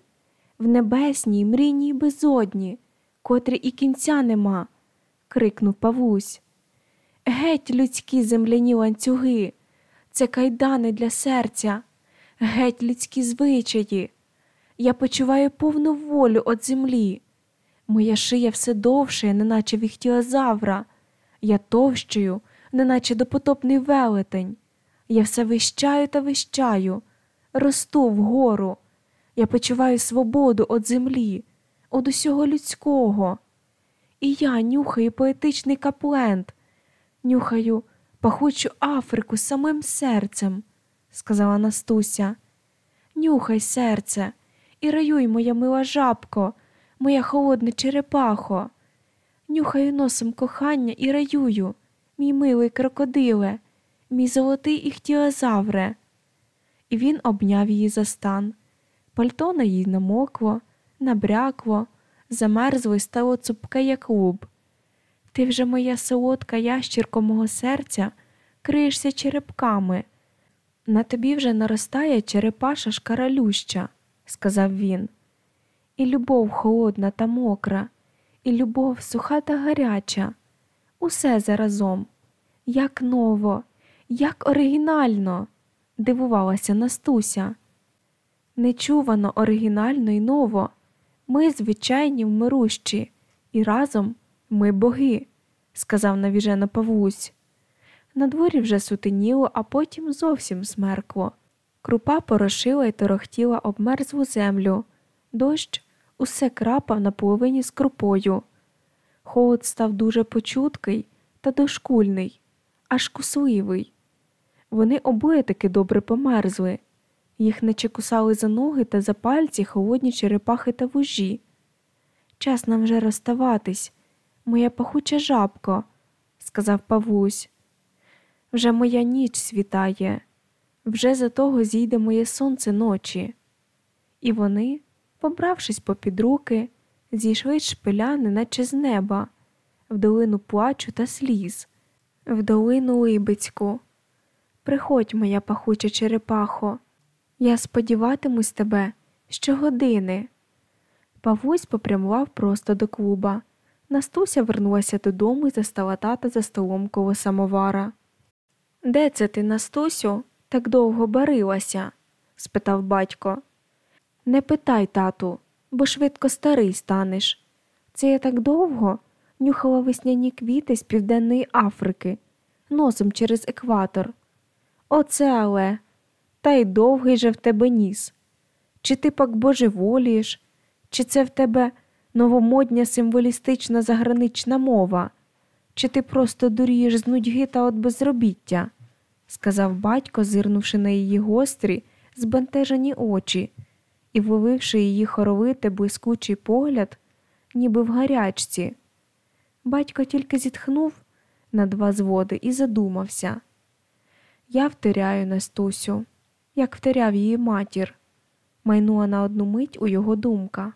в небесній мрійній безодні, котрі і кінця нема, крикнув Павусь. Геть людські земляні ланцюги, це кайдани для серця, геть людські звичаї. Я почуваю повну волю від землі. Моя шия все довше, неначе віхтіозавра, я товщою, неначе допотопний велетень. Я все вищаю та вищаю, росту вгору. Я почуваю свободу від землі, від усього людського. І я нюхаю поетичний каплент, нюхаю пахучу Африку самим серцем, сказала Настуся. Нюхай серце, і раюй, моя мила жабко, моя холодне черепахо. Нюхаю носом кохання і раюю, мій милий крокодиле, мій золотий іхтіозавре. І він обняв її за стан. Пальто на їй намокло, набрякло, замерзло і стало цупке, як луб. Ти вже моя солодка ящірко мого серця, криєшся черепками. На тобі вже наростає черепаша шкаралюща, сказав він. І любов холодна та мокра, і любов суха та гаряча. Усе заразом, як ново, як оригінально, дивувалася Настуся. Нечувано оригінально й ново. Ми звичайні вмирущі, і разом ми боги, сказав навіжено Павлусь. На дворі вже сутеніло, а потім зовсім смеркло. Крупа порошила й торохтіла обмерзлу землю, дощ усе крапав на половині з крупою. Холод став дуже почуткий та дошкульний, аж кусливий. Вони обоє таки добре померзли, їх наче кусали за ноги та за пальці холодні черепахи та вужі. Час нам вже розставатись, моя пахуча жабко, сказав Павлусь. Вже моя ніч світає, вже за того зійде моє сонце ночі. І вони, побравшись попід руки, зійшли шпиляни, наче з неба, в долину плачу та сліз, в долину Либицьку. Приходь, моя пахуча черепахо, я сподіватимусь тебе щогодини. Павусь попрямував просто до клуба. Настуся вернулася додому і застала тата за столом коло самовара. Де це ти, Настусю, так довго барилася? спитав батько. Не питай, тату, бо швидко старий станеш. Це я так довго нюхала весняні квіти з Південної Африки, носом через екватор. Оце але, та й довгий же в тебе ніс. Чи ти пак божеволієш, чи це в тебе новомодня символістична загранична мова, чи ти просто дурієш з нудьги та от безробіття? сказав батько, зирнувши на її гострі, збентежені очі і вловивши її хоровите, блискучий погляд, ніби в гарячці. Батько тільки зітхнув на два зводи і задумався. Я втеряю Настусю, як втеряв її матір, майнула на одну мить у його думка.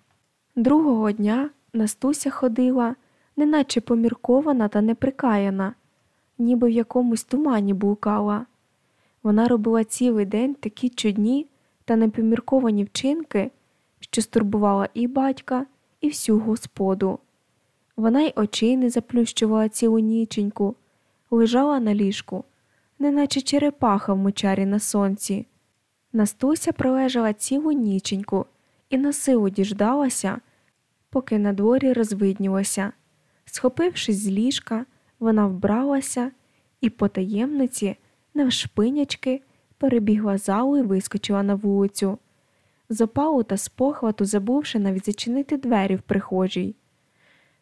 Другого дня Настуся ходила, неначе поміркована та неприкаяна, ніби в якомусь тумані блукала. Вона робила цілий день такі чудні та непомірковані вчинки, що стурбувала і батька, і всю господу. Вона й очей не заплющувала цілу ніченьку, лежала на ліжку, неначе черепаха в мочарі на сонці. Настуся пролежала цілу ніченьку і на силу діждалася, поки на дворі розвиднілося. Схопившись з ліжка, вона вбралася і по таємниці, навшпинячки, перебігла залу і вискочила на вулицю. З опалу та спохвату забувши навіть зачинити двері в прихожій.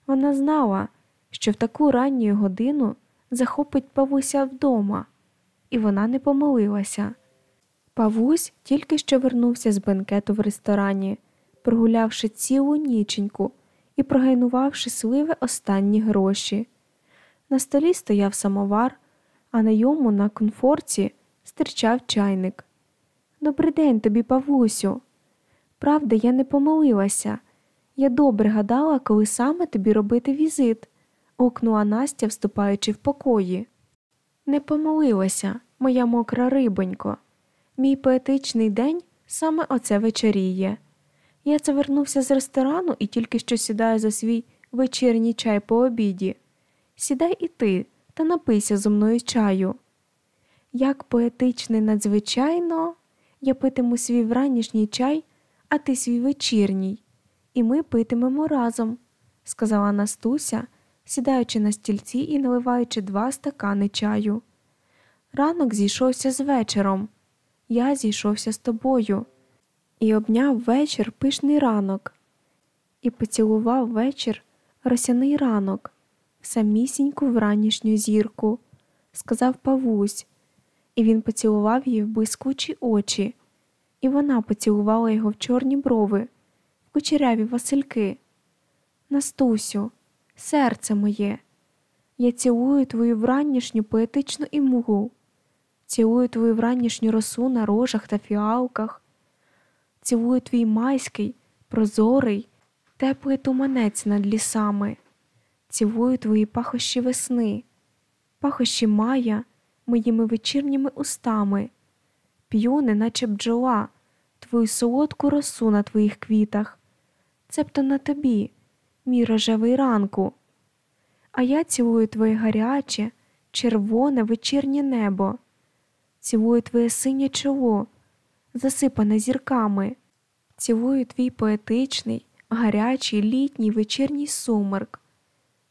Вона знала, що в таку ранню годину захопить Павуся вдома, і вона не помилилася. Павусь тільки що вернувся з бенкету в ресторані, прогулявши цілу ніченьку і прогайнувавши сливи останні гроші. На столі стояв самовар, а на йому на конфорці стирчав чайник. «Добрий день тобі, Павусю. Правда, я не помилилася. Я добре гадала, коли саме тобі робити візит, окнула Настя, вступаючи в покої. Не помилилася, моя мокра рибонько. Мій поетичний день саме оце вечоріє. Я це вернувся з ресторану і тільки що сідаю за свій вечірній чай по обіді. Сідай і ти та напийся зо мною чаю. Як поетичний надзвичайно, я питиму свій вранішній чай, а ти свій вечірній, і ми питимемо разом, сказала Настуся, сідаючи на стільці і наливаючи два стакани чаю. Ранок зійшовся з вечором, я зійшовся з тобою, і обняв вечір пишний ранок, і поцілував вечір росяний ранок, самісіньку вранішню зірку, сказав Павусь і він поцілував її в блискучі очі, і вона поцілувала його в чорні брови, в кучеряві васильки. Настусю, серце моє, я цілую твою вранішню поетичну імгу, цілую твою вранішню росу на рожах та фіалках, цілую твій майський, прозорий, теплий туманець над лісами, цілую твої пахощі весни, пахощі мая моїми вечірніми устами, п'ю, неначе бджола, твою солодку росу на твоїх квітах, цебто на тобі, мій рожевий ранку. А я цілую твоє гаряче, червоне вечірнє небо, цілую твоє синє чоло, засипане зірками, цілую твій поетичний, гарячий літній вечірній сумерк,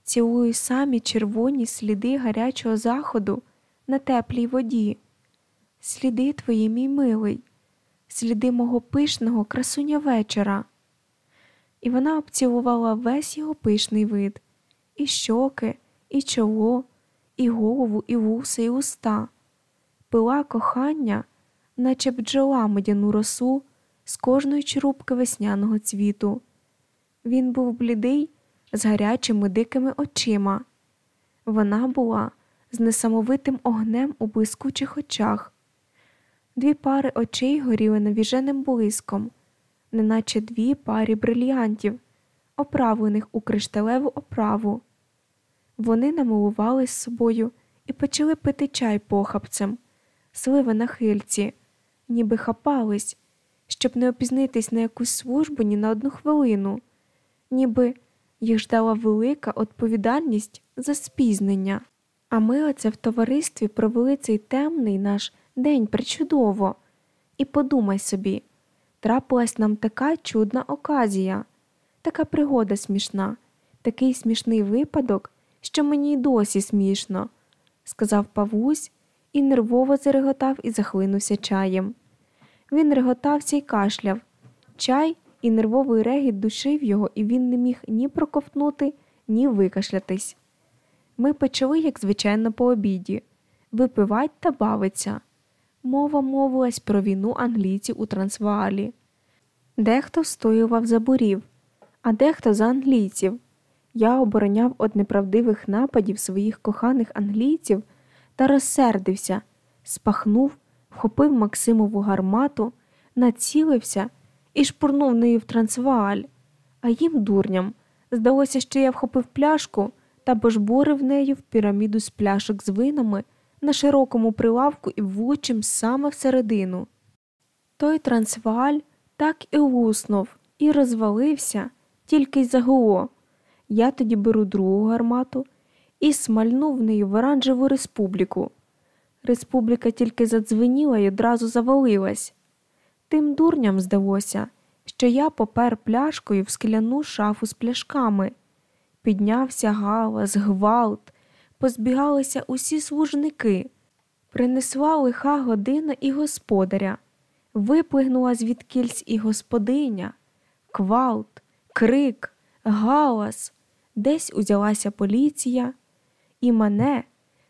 цілую самі червоні сліди гарячого заходу на теплій воді, сліди твої, мій милий, сліди мого пишного красуня вечора. І вона обцілувала весь його пишний вид, і щоки, і чоло, і голову, і вуса, і уста, пила кохання, наче бджола медяну росу з кожної чрубки весняного цвіту. Він був блідий, з гарячими дикими очима. Вона була з несамовитим огнем у блискучих очах. Дві пари очей горіли навіженим блиском, неначе дві парі брильянтів, оправлених у кришталеву оправу. Вони намилували з собою і почали пити чай похапцем, сливи на хильці, ніби хапались, щоб не опізнитись на якусь службу ні на одну хвилину, ніби їх ждала велика відповідальність за спізнення. А ми оце в товаристві провели цей темний наш день причудово. І подумай собі, трапилась нам така чудна оказія, така пригода смішна, такий смішний випадок, що мені й досі смішно, сказав Павусь і нервово зареготав і захлинувся чаєм. Він реготався й кашляв. Чай і нервовий регіт душив його, і він не міг ні проковтнути, ні викашлятись. Ми почали, як звичайно, по обіді, випивать та бавиться. Мова мовилась про війну англійців у Трансваалі. Дехто стоював за бурів, а дехто за англійців. Я обороняв од неправдивих нападів своїх коханих англійців та розсердився, спахнув, вхопив Максимову гармату, націлився і шпурнув нею в Трансвааль. А їм, дурням, здалося, що я вхопив пляшку та божбурив нею в піраміду з пляшок з винами на широкому прилавку і влучим саме всередину. Той трансвааль так і луснув і розвалився, тільки й загуло. Я тоді беру другу гармату і смальнув нею в оранжеву республіку. Республіка тільки задзвеніла й одразу завалилась. Тим дурням здалося, що я попер пляшкою в скляну шафу з пляшками. Піднявся галас, гвалт, позбігалися усі служники. Принесла лиха година і господаря, виплигнула звідкільсь і господиня, квалт, крик, галас, десь узялася поліція, і мене,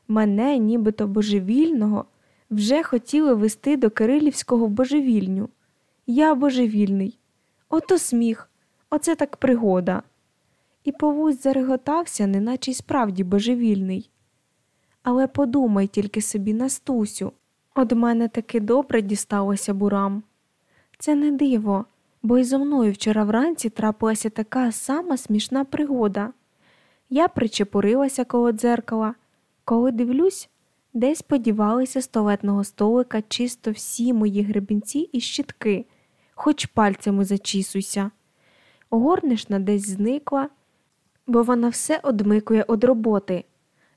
мене, нібито божевільного, вже хотіли вести до Кирилівського божевільню. Я божевільний. Ото сміх, оце так пригода. І Павусь зареготався, неначе й справді божевільний. Але подумай тільки собі, Настусю, од мене таки добре дісталося бурам. Це не диво, бо й зо мною вчора вранці трапилася така сама смішна пригода. Я причепурилася коло дзеркала, коли дивлюсь, десь подівалися з туалетного столика чисто всі мої гребінці і щітки, хоч пальцями зачісуйся. Горнишна десь зникла, бо вона все одмикує од роботи.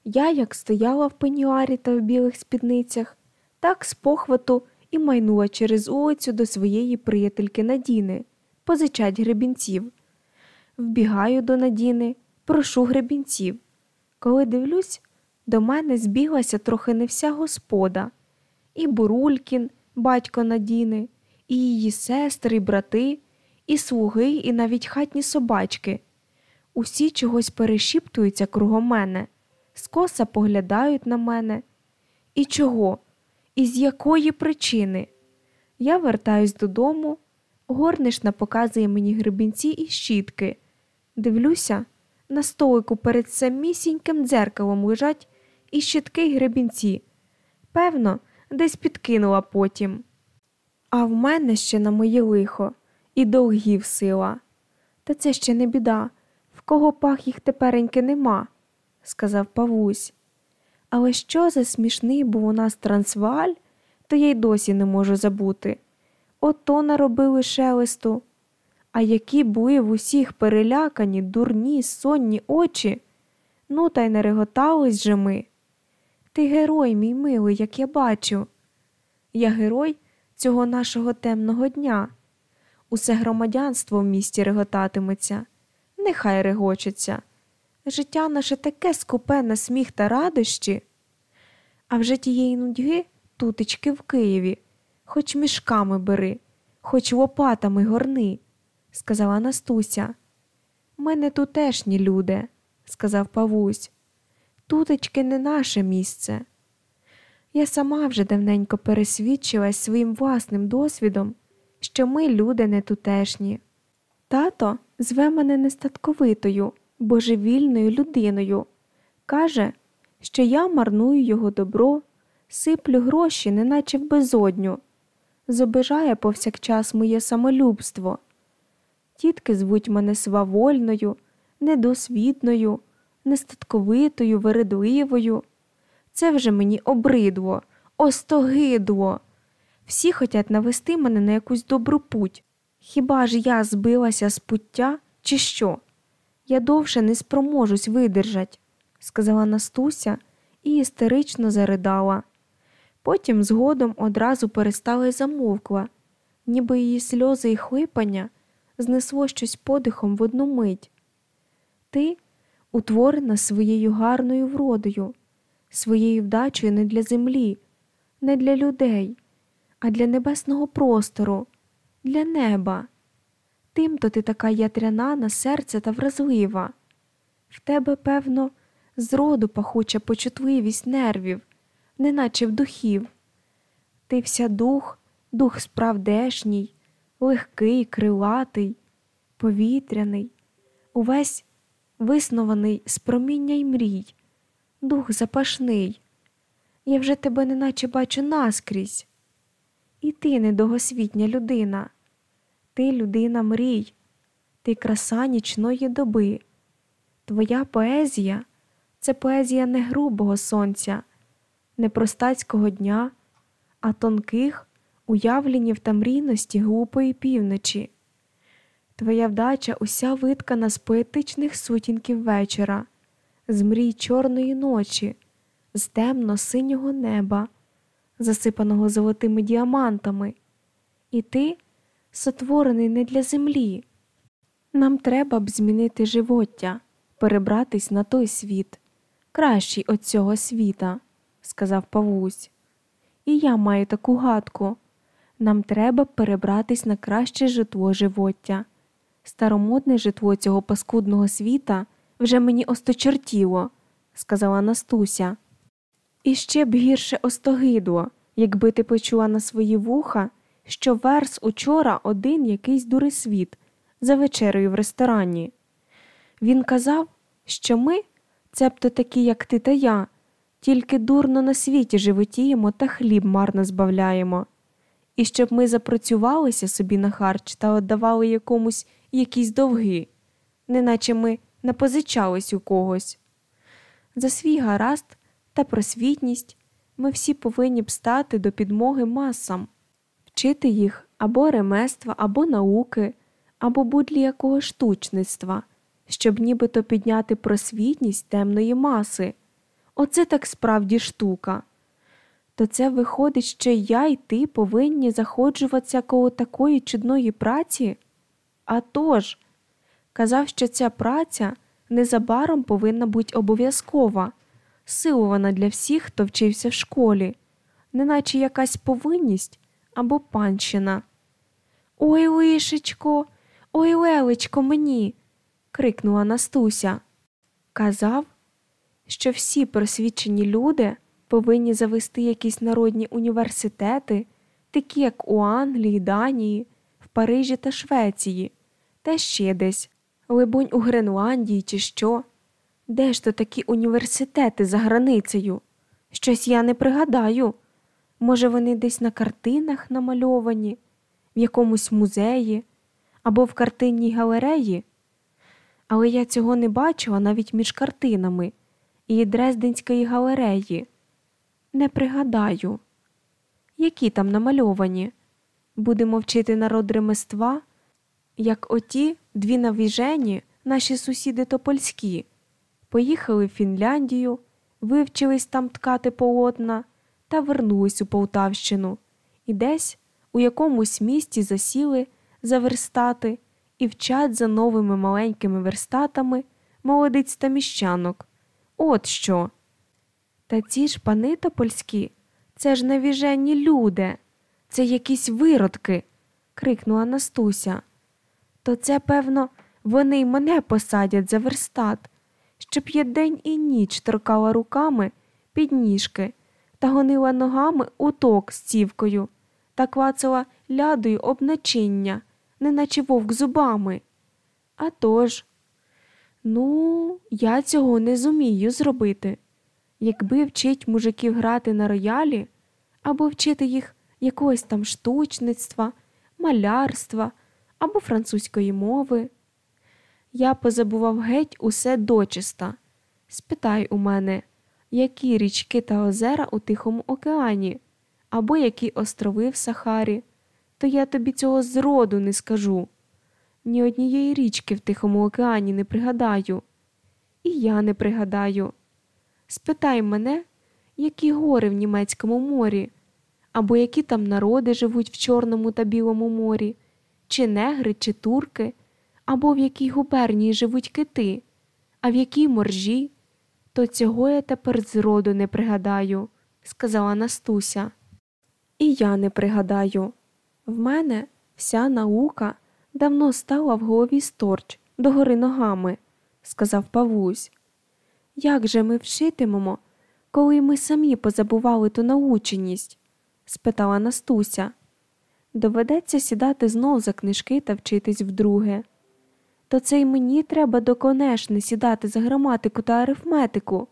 Я, як стояла в пенюарі та в білих спідницях, так з похвату і майнула через вулицю до своєї приятельки Надіни, позичать гребінців. Вбігаю до Надіни, прошу гребінців. Коли дивлюсь, до мене збіглася трохи не вся господа, і Бурулькін, батько Надіни, і її сестри, і брати, і слуги, і навіть хатні собачки. Усі чогось перешіптуються кругом мене, скоса поглядають на мене. І чого? І з якої причини? Я вертаюсь додому, горнишна показує мені гребінці і щітки. Дивлюся, на столику перед самісіньким дзеркалом лежать і щітки й гребінці. Певно, десь підкинула потім. А в мене ще на моє лихо і долгів сила. Та це ще не біда, кого пах їх тепереньки нема, сказав Павусь. Але що за смішний був у нас трансваль, то я й досі не можу забути. Ото наробили шелесту. А які були в усіх перелякані, дурні, сонні очі. Ну, та й не реготались же ми. Ти герой, мій милий, як я бачу. Я герой цього нашого темного дня. Усе громадянство в місті реготатиметься, нехай регочеться. Життя наше таке скупе на сміх та радощі. А вже тієї нудьги тутечки в Києві, хоч мішками бери, хоч лопатами горни, сказала Настуся. Ми не тутешні люди, сказав Павусь. Тутечки не наше місце. Я сама вже давненько пересвідчилась своїм власним досвідом, що ми люди не тутешні. Тато зве мене нестатковитою, божевільною людиною. Каже, що я марную його добро, сиплю гроші, неначе в безодню, зобижає повсякчас моє самолюбство. Тітки звуть мене свавольною, недосвідною, нестатковитою, вередливою. Це вже мені обридло, остогидло. Всі хотять навести мене на якусь добру путь. Хіба ж я збилася з пуття, чи що? Я довше не спроможусь видержать, сказала Настуся і істерично заридала. Потім згодом одразу перестала й замовкла, ніби її сльози і хлипання знесло щось подихом в одну мить. Ти утворена своєю гарною вродою, своєю вдачею не для землі, не для людей, а для небесного простору, для неба. Тим-то ти така ятряна на серце та вразлива. В тебе, певно, зроду пахуча почутливість нервів, неначе в духів. Ти вся дух, дух справдешній, легкий, крилатий, повітряний, увесь виснований з проміння й мрій, дух запашний. Я вже тебе неначе бачу наскрізь. І ти недогосвітня людина, ти людина мрій, ти краса нічної доби. Твоя поезія це поезія не грубого сонця, не простацького дня, а тонких уявленів та мрійності глупої півночі. Твоя вдача уся виткана з поетичних сутінків вечора, з мрій чорної ночі, з темно синього неба, засипаного золотими діамантами, і ти сотворений не для землі. Нам треба б змінити живоття, перебратись на той світ, кращий от цього світа, сказав Павусь. І я маю таку гадку. Нам треба перебратись на краще житло живоття. Старомодне житло цього паскудного світа вже мені осточертіло, сказала Настуся. І ще б гірше остогидло, якби ти почула на свої вуха, що верс учора один якийсь дурисвіт за вечерею в ресторані. Він казав, що ми, цебто такі, як ти та я, тільки дурно на світі животіємо та хліб марно збавляємо, і щоб ми запрацювалися собі на харч та віддавали якомусь якісь довги, неначе ми напозичались у когось. За свій гаразд та просвітність ми всі повинні б стати до підмоги масам, вчити їх або ремества, або науки, або будь-лі якого штучництва, щоб нібито підняти просвітність темної маси. Оце так справді штука. То це виходить, що я й ти повинні заходжуватися коло такої чудної праці? А тож, казав, що ця праця незабаром повинна бути обов'язкова, силована для всіх, хто вчився в школі, неначе якась повинність або панщина. Ой, лишечко, ой, лелечко, мені. крикнула Настуся. Казав, що всі просвічені люди повинні завести якісь народні університети, такі як у Англії, Данії, в Парижі та Швеції, та ще десь, либонь, у Гренландії, чи що. Де ж то такі університети за границею? Щось я не пригадаю. Може, вони десь на картинах намальовані, в якомусь музеї або в картинній галереї? але я цього не бачила навіть між картинами і Дрезденської галереї. Не пригадаю, які там намальовані. Будемо вчити народ ремества, як оті дві навіжені наші сусіди топольські. Поїхали в Фінляндію, вивчились там ткати полотна та вернулись у Полтавщину і десь у якомусь місті засіли за верстати і вчать за новими маленькими верстатами молодиць та міщанок. От що. Та ці ж пани топольські, це ж навіжені люди, це якісь виродки, крикнула Настуся. То це, певно, вони й мене посадять за верстат, щоб я день і ніч торкала руками під ніжки та гонила ногами у ток з цівкою та клацала лядою об начиння, неначе вовк зубами. А тож, ну, я цього не зумію зробити. Якби вчить мужиків грати на роялі або вчити їх якогось там штучництва, малярства або французької мови. Я позабував геть усе дочиста. Спитай у мене, які річки та озера у Тихому океані, або які острови в Сахарі, то я тобі цього зроду не скажу. Ні однієї річки в Тихому океані не пригадаю, і я не пригадаю. Спитай мене, які гори в Німецькому морі, або які там народи живуть в Чорному та Білому морі, чи негри, чи турки, або в якій губернії живуть кити, а в якій моржі, то цього я тепер зроду не пригадаю, сказала Настуся. І я не пригадаю. В мене вся наука давно стала в голові сторч догори ногами, сказав Павусь. Як же ми вчитимемо, коли ми самі позабували ту наученість? спитала Настуся. Доведеться сідати знов за книжки та вчитись вдруге. То це й мені треба доконешне сідати за граматику та арифметику,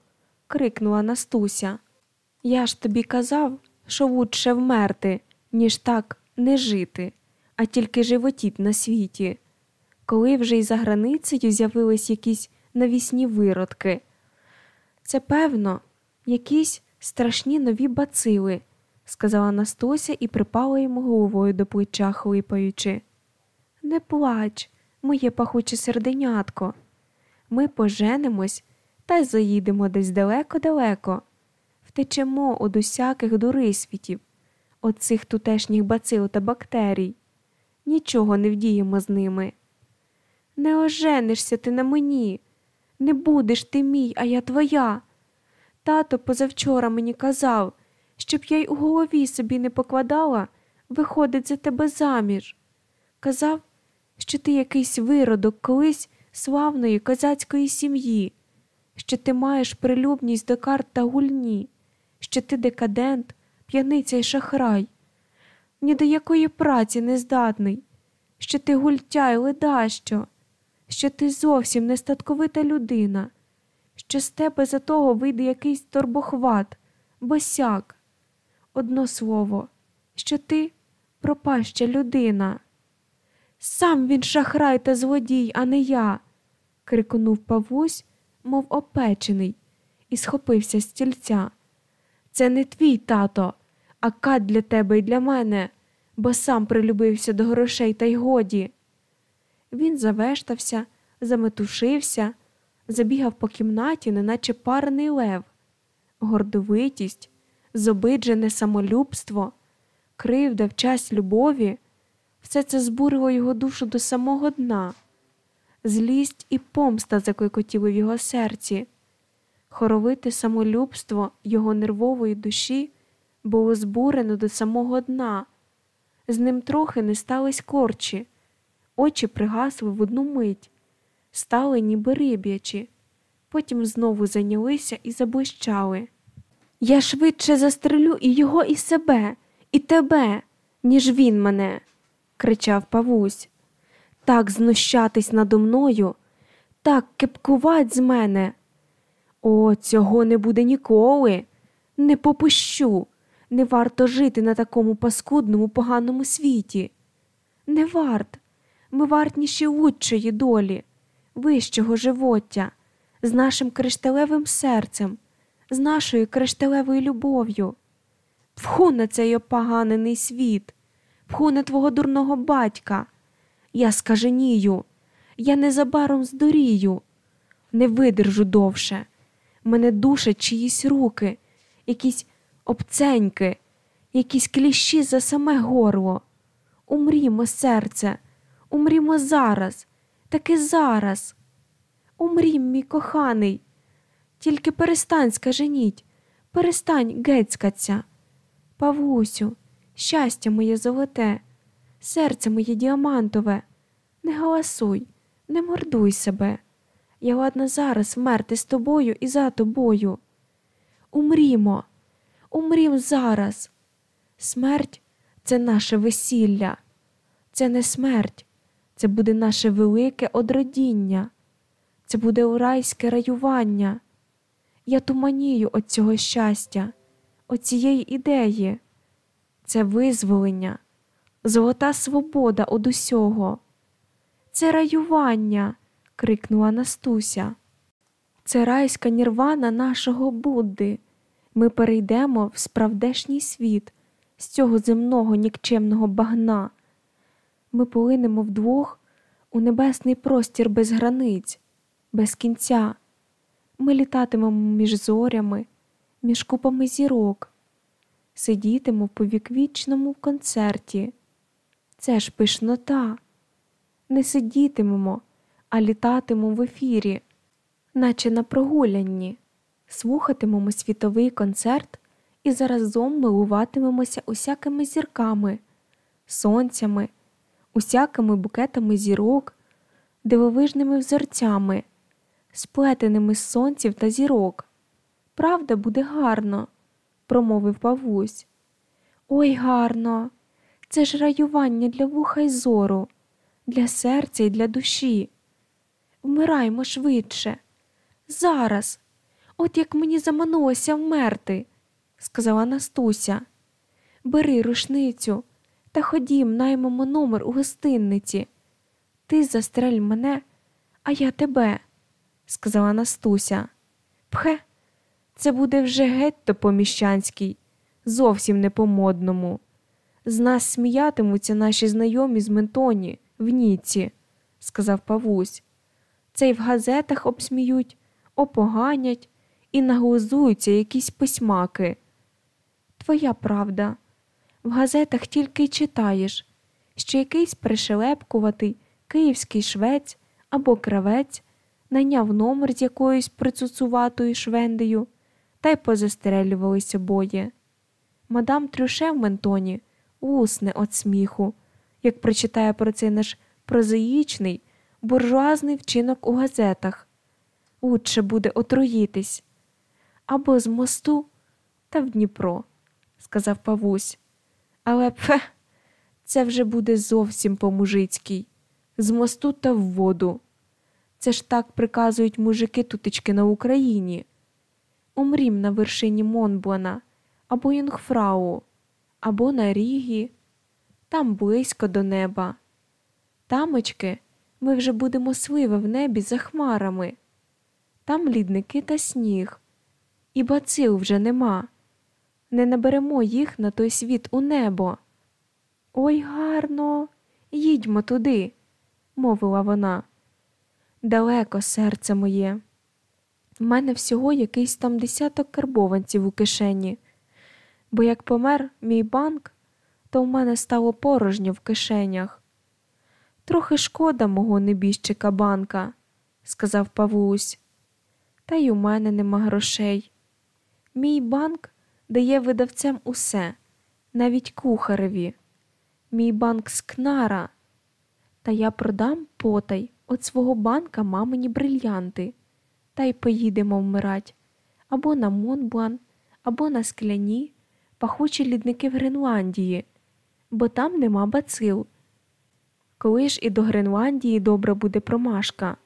крикнула Настуся. Я ж тобі казав, що лучше вмерти, ніж так не жити, а тільки животіть на світі. Коли вже й за границею з'явились якісь навісні виродки. Це, певно, якісь страшні нові бацили, сказала Настуся і припала йому головою до плеча, хлипаючи. Не плач, моє пахуче серденятко. Ми поженимось та й заїдемо десь далеко-далеко, втечемо од усяких дурисвітів, от цих тутешніх бацил та бактерій. Нічого не вдіємо з ними. Не оженишся ти на мені, не будеш ти мій, а я твоя. Тато позавчора мені казав, щоб я й у голові собі не покладала, виходить за тебе заміж. Казав, що ти якийсь виродок колись славної козацької сім'ї, що ти маєш прилюбність до карт та гульні, що ти декадент, п'яниця й шахрай, ні до якої праці не здатний, що ти гультяй ледащо, що ти зовсім нестатковита людина, що з тебе за того вийде якийсь торбохват, босяк. Одно слово, що ти пропаща людина. Сам він шахрай та злодій, а не я, крикнув Павусь, мов опечений, і схопився з стільця. Це не твій тато, а кат для тебе і для мене, бо сам прилюбився до грошей та й годі. Він завештався, заметушився, забігав по кімнаті, неначе парний лев, гордовитість, зобиджене самолюбство, кривда в час любові. Все це збурило його душу до самого дна, злість і помста закликотіли в його серці, хоровите самолюбство його нервової душі було збурено до самого дна, з ним трохи не стались корчі, очі пригасли в одну мить, стали ніби риб'ячі, потім знову зайнялися і заблищали. Я швидше застрелю і його, і себе, і тебе, ніж він мене кричав Павусь. Так знущатись надо мною, так кепкувать з мене. О, цього не буде ніколи. Не попущу. Не варто жити на такому паскудному, поганому світі. Не варт. Ми вартніші лучшої долі, вищого живоття, з нашим кришталевим серцем, з нашою кришталевою любов'ю. Пху на цей опоганений світ, пху на твого дурного батька. Я скаженію, я незабаром здурію, не видержу довше. Мене душать чиїсь руки, якісь обценьки, якісь кліщі за саме горло. Умрімо, серце, умрімо зараз, таки зараз. Умрім, мій коханий, тільки перестань скаженіть, перестань гецькаться. Павусю, щастя моє золоте, серце моє діамантове, не галасуй, не мордуй себе. Я ладна зараз вмерти з тобою і за тобою. Умрімо, умрім зараз. Смерть це наше весілля, це не смерть, це буде наше велике одродіння, це буде урайське раювання. Я туманію от цього щастя, от цієї ідеї, це визволення, золота свобода од усього, це раювання, крикнула Настуся. Це райська нірвана нашого Будди. Ми перейдемо в справдешній світ з цього земного нікчемного багна. Ми полинемо вдвох у небесний простір без границь, без кінця. Ми літатимемо між зорями, між купами зірок, сидітимемо в повіквічному концерті. Це ж пишнота. Не сидітимемо, а літатимемо в ефірі, наче на прогулянні, слухатимемо світовий концерт і заразом милуватимемося усякими зірками, сонцями, усякими букетами зірок, дивовижними взорцями, сплетеними з сонців та зірок. Правда, буде гарно, промовив Павусь. Ой, гарно! Це ж раювання для вуха й зору, для серця й для душі. Вмираймо швидше. Зараз, от як мені заманулося вмерти, сказала Настуся. Бери рушницю та ходім, наймемо номер у гостинниці. Ти застрель мене, а я тебе, сказала Настуся. Пхе, це буде вже гетто поміщанський, зовсім не по модному. З нас сміятимуться наші знайомі з Ментоні в Ніці, сказав Павусь. Це й в газетах обсміють, опоганять і наглузуються якісь письмаки. Твоя правда, в газетах тільки й читаєш, що якийсь пришелепкуватий київський швець або кравець найняв номер з якоюсь прицуцуватою швендею та й позастрелювались обоє. Мадам Трюше в ментоні усне від сміху, як прочитає про цей наш прозаїчний, буржуазний вчинок у газетах. Лучше буде отруїтись або з мосту та в Дніпро, сказав Павусь. Але пфе, це вже буде зовсім по-мужицькій, з мосту та в воду. Це ж так приказують мужики тутечки на Україні. Умрім на вершині Монблана або Юнгфрау, або на Рігі, там близько до неба. Тамочки, ми вже будемо сливи в небі за хмарами. Там лідники та сніг, і бацил вже нема. Не наберемо їх на той світ у небо. Ой, гарно, їдьмо туди, мовила вона. Далеко, серце моє. У мене всього якийсь там десяток карбованців у кишені, бо як помер мій банк, то в мене стало порожньо в кишенях. Трохи шкода мого небіжчика банка, сказав Павлусь. Та й у мене нема грошей. Мій банк дає видавцям усе, навіть кухареві. Мій банк скнара. Та я продам потай от свого банка мамині брильянти, та й поїдемо вмирать або на Монблан, або на скляні, пахучі лідники в Гренландії, бо там нема бацил. Коли ж і до Гренландії добра буде промашка.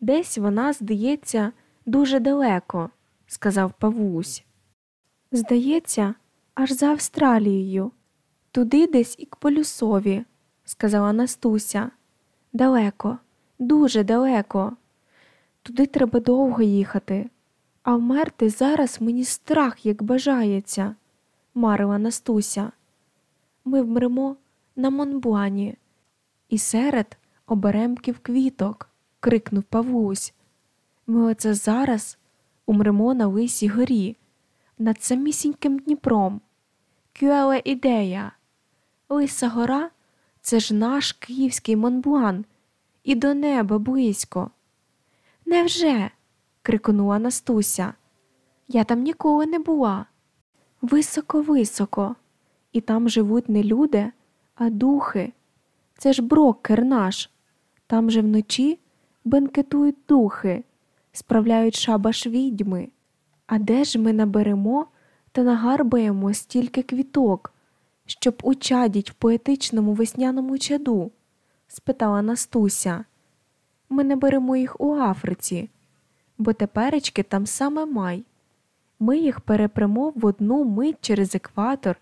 Десь вона, здається, дуже далеко, сказав Павусь. Здається, аж за Австралією. Туди десь і к полюсові, сказала Настуся. Далеко, дуже далеко. Туди треба довго їхати, а вмерти зараз мені страх, як бажається, марила Настуся. Ми вмремо на Монблані, і серед оберемків квіток, крикнув Павлусь. Ми оце зараз умремо на лисій горі, над самісіньким Дніпром. Кюеле ідея. Лиса гора це ж наш київський Монблан, і до неба близько. Невже? крикнула Настуся. Я там ніколи не була. Високо-високо, і там живуть не люди, а духи. Це ж брокер наш. Там же вночі бенкетують духи, справляють шабаш відьми. А де ж ми наберемо та нагарбаємо стільки квіток, щоб учадіть в поетичному весняному чаду? спитала Настуся. Ми не беремо їх у Африці, бо теперечки там саме май. Ми їх перепремо в одну мить через екватор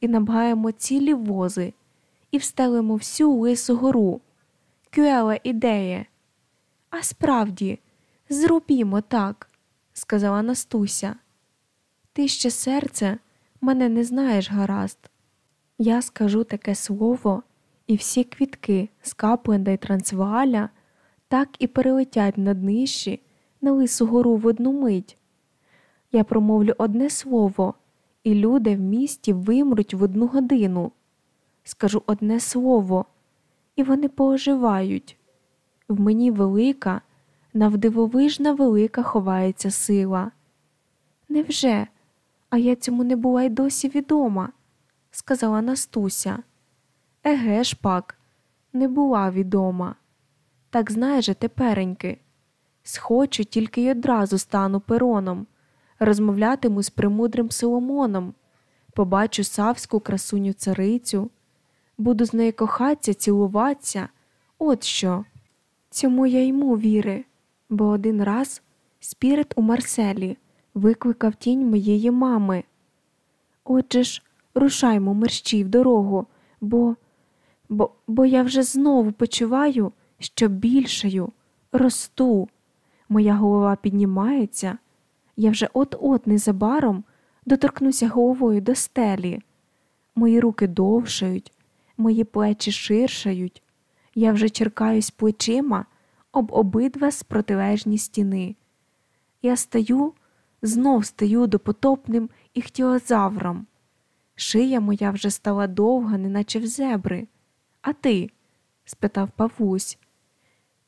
і набгаємо цілі вози і встелимо всю лису гору. Кюела ідея. А справді, зробімо так, сказала Настуся. Ти ще серце мене не знаєш гаразд. Я скажу таке слово, і всі квітки з Капленда й Трансвааля так і перелетять над нижчі на лису гору в одну мить. Я промовлю одне слово, і люди в місті вимруть в одну годину. Скажу одне слово, і вони пооживають. В мені велика, навдивовижна велика ховається сила. Невже? А я цьому не була й досі відома, сказала Настуся. Еге ж пак, не була відома. Так знаєш же тепереньки. Схочу, тільки й одразу стану пероном, розмовлятиму з премудрим Соломоном, побачу савську красуню царицю, буду з нею кохатися, цілуватися. От що. Цьому я йму віри, бо один раз спірит у Марселі викликав тінь моєї мами. Отже ж, рушаймо мерщій в дорогу, бо, бо, бо я вже знову почуваю, що більшаю, росту. Моя голова піднімається, я вже от-от незабаром доторкнуся головою до стелі. Мої руки довшають, мої плечі ширшають, я вже черкаюсь плечима об обидва спротилежні стіни. Я стаю, знов стаю допотопним іхтіозавром. Шия моя вже стала довга, неначе в зебри. А ти? спитав Павусь.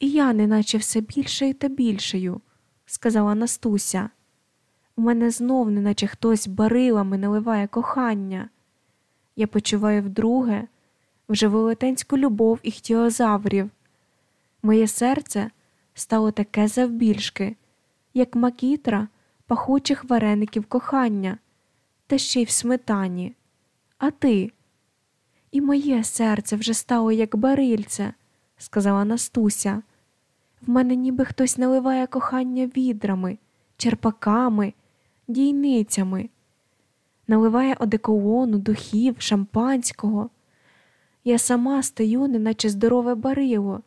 І я, неначе все більшою та більшою, сказала Настуся. У мене знов, неначе хтось барилами наливає кохання. Я почуваю вдруге вже велетенську любов іхтіозаврів. Моє серце стало таке завбільшки, як макітра пахучих вареників кохання, та ще й в сметані. А ти? І моє серце вже стало як барильце, сказала Настуся. В мене ніби хтось наливає кохання відрами, черпаками, дійницями, наливає одеколону, духів, шампанського. Я сама стою, неначе здорове барило,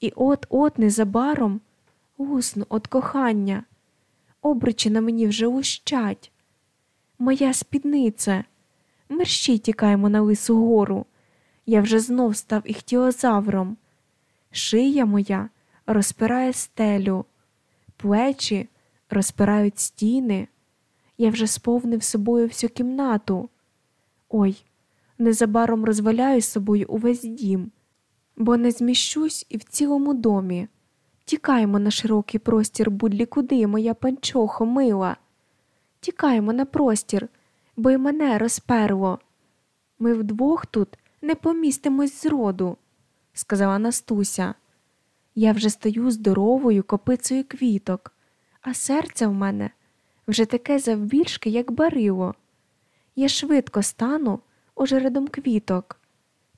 і от-от незабаром усну от кохання, обручі на мені вже лущать. Моя спідниця, мерщій тікаємо на лису гору. Я вже знов став іхтіозавром. Шия моя розпирає стелю, плечі розпирають стіни. Я вже сповнив собою всю кімнату. Ой, незабаром розваляю собою увесь дім, бо не зміщусь і в цілому домі. Тікаємо на широкий простір будлі куди, моя панчохо мила. Тікаємо на простір, бо й мене розперло. Ми вдвох тут не помістимось зроду, сказала Настуся. Я вже стою здоровою копицею квіток, а серце в мене вже таке завбільшки, як барило. Я швидко стану ожередом квіток.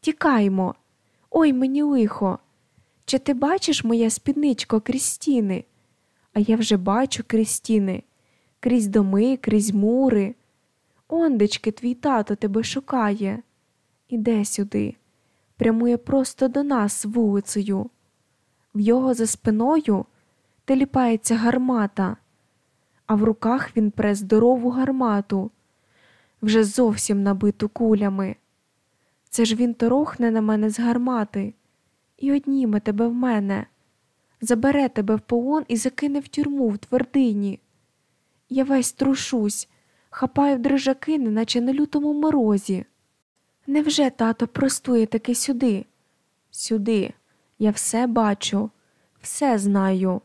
Тікаймо, ой мені лихо. Чи ти бачиш моє спідничко крізь стіни? А я вже бачу крізь стіни, крізь доми, крізь мури. Ондечки, твій тато тебе шукає. Іде сюди, прямує просто до нас вулицею. В його за спиною теліпається гармата, а в руках він пре здорову гармату, вже зовсім набиту кулями. Це ж він торохне на мене з гармати і одніме тебе в мене, забере тебе в полон і закине в тюрму в твердині. Я весь трушусь, хапаю дрижаки, неначе на лютому морозі. Невже тато простує таки сюди? Сюди, я все бачу, все знаю.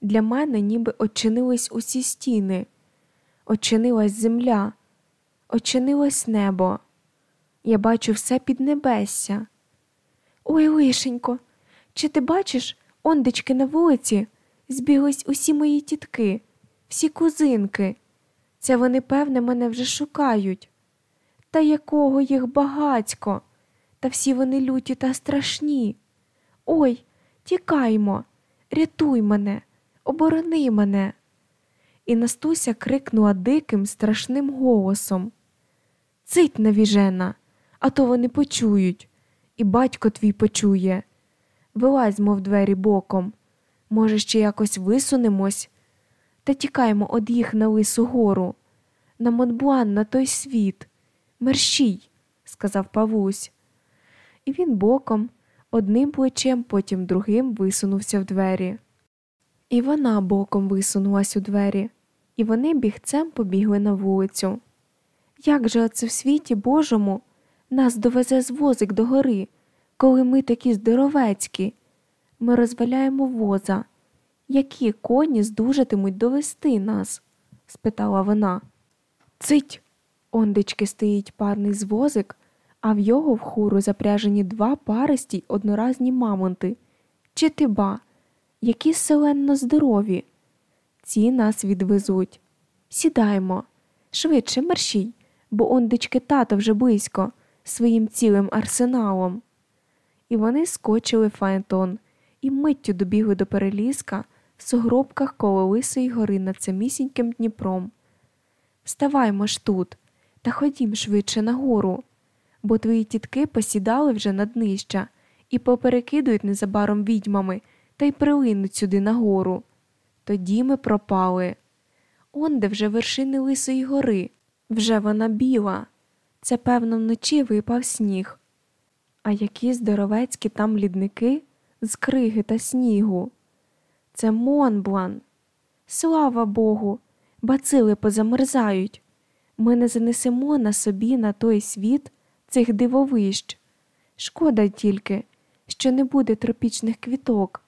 Для мене ніби очинились усі стіни, очинилась земля, очинилось небо. Я бачу все під небесся. Ой, лишенько, чи ти бачиш, ондечки на вулиці, збіглись усі мої тітки, всі кузинки. Це вони, певне, мене вже шукають. Та якого їх багацько, та всі вони люті та страшні. Ой, тікаймо, рятуй мене, оборони мене. І Настуся крикнула диким, страшним голосом Цить навіжена, а то вони почують, і батько твій почує. Вилазь, мов двері боком. Може, ще якось висунемось, та тікаймо од їх на лису гору, на Монблан, на той світ. Мерщій, сказав Павусь. І він боком, одним плечем, потім другим висунувся в двері. І вона боком висунулась у двері, і вони бігцем побігли на вулицю. Як же оце в світі Божому нас довезе звозик до гори, коли ми такі здоровецькі? Ми розваляємо воза. Які коні здужатимуть довести нас? спитала вона. Цить. Ондечки стоїть парний звозик, а в його в хуру запряжені два паристі й одноразні мамонти. Чи ти ба, які селенно здорові. Ці нас відвезуть. Сідаймо, швидше мерщій, бо ондечки тато вже близько, своїм цілим арсеналом. І вони скочили фаетон і миттю добігли до перелізка в сугробках коло Лисої гори над самісіньким Дніпром. Вставаймо ж тут, та ходім швидше нагору, бо твої тітки посідали вже на днища і поперекидують незабаром відьмами та й прилинуть сюди нагору. Тоді ми пропали. Онде вже вершини Лисої гори, вже вона біла. Це, певно, вночі випав сніг. А які здоровецькі там лідники з криги та снігу. Це Монблан. Слава Богу, бацили позамерзають. Ми не занесемо на собі на той світ цих дивовищ. Шкода тільки, що не буде тропічних квіток,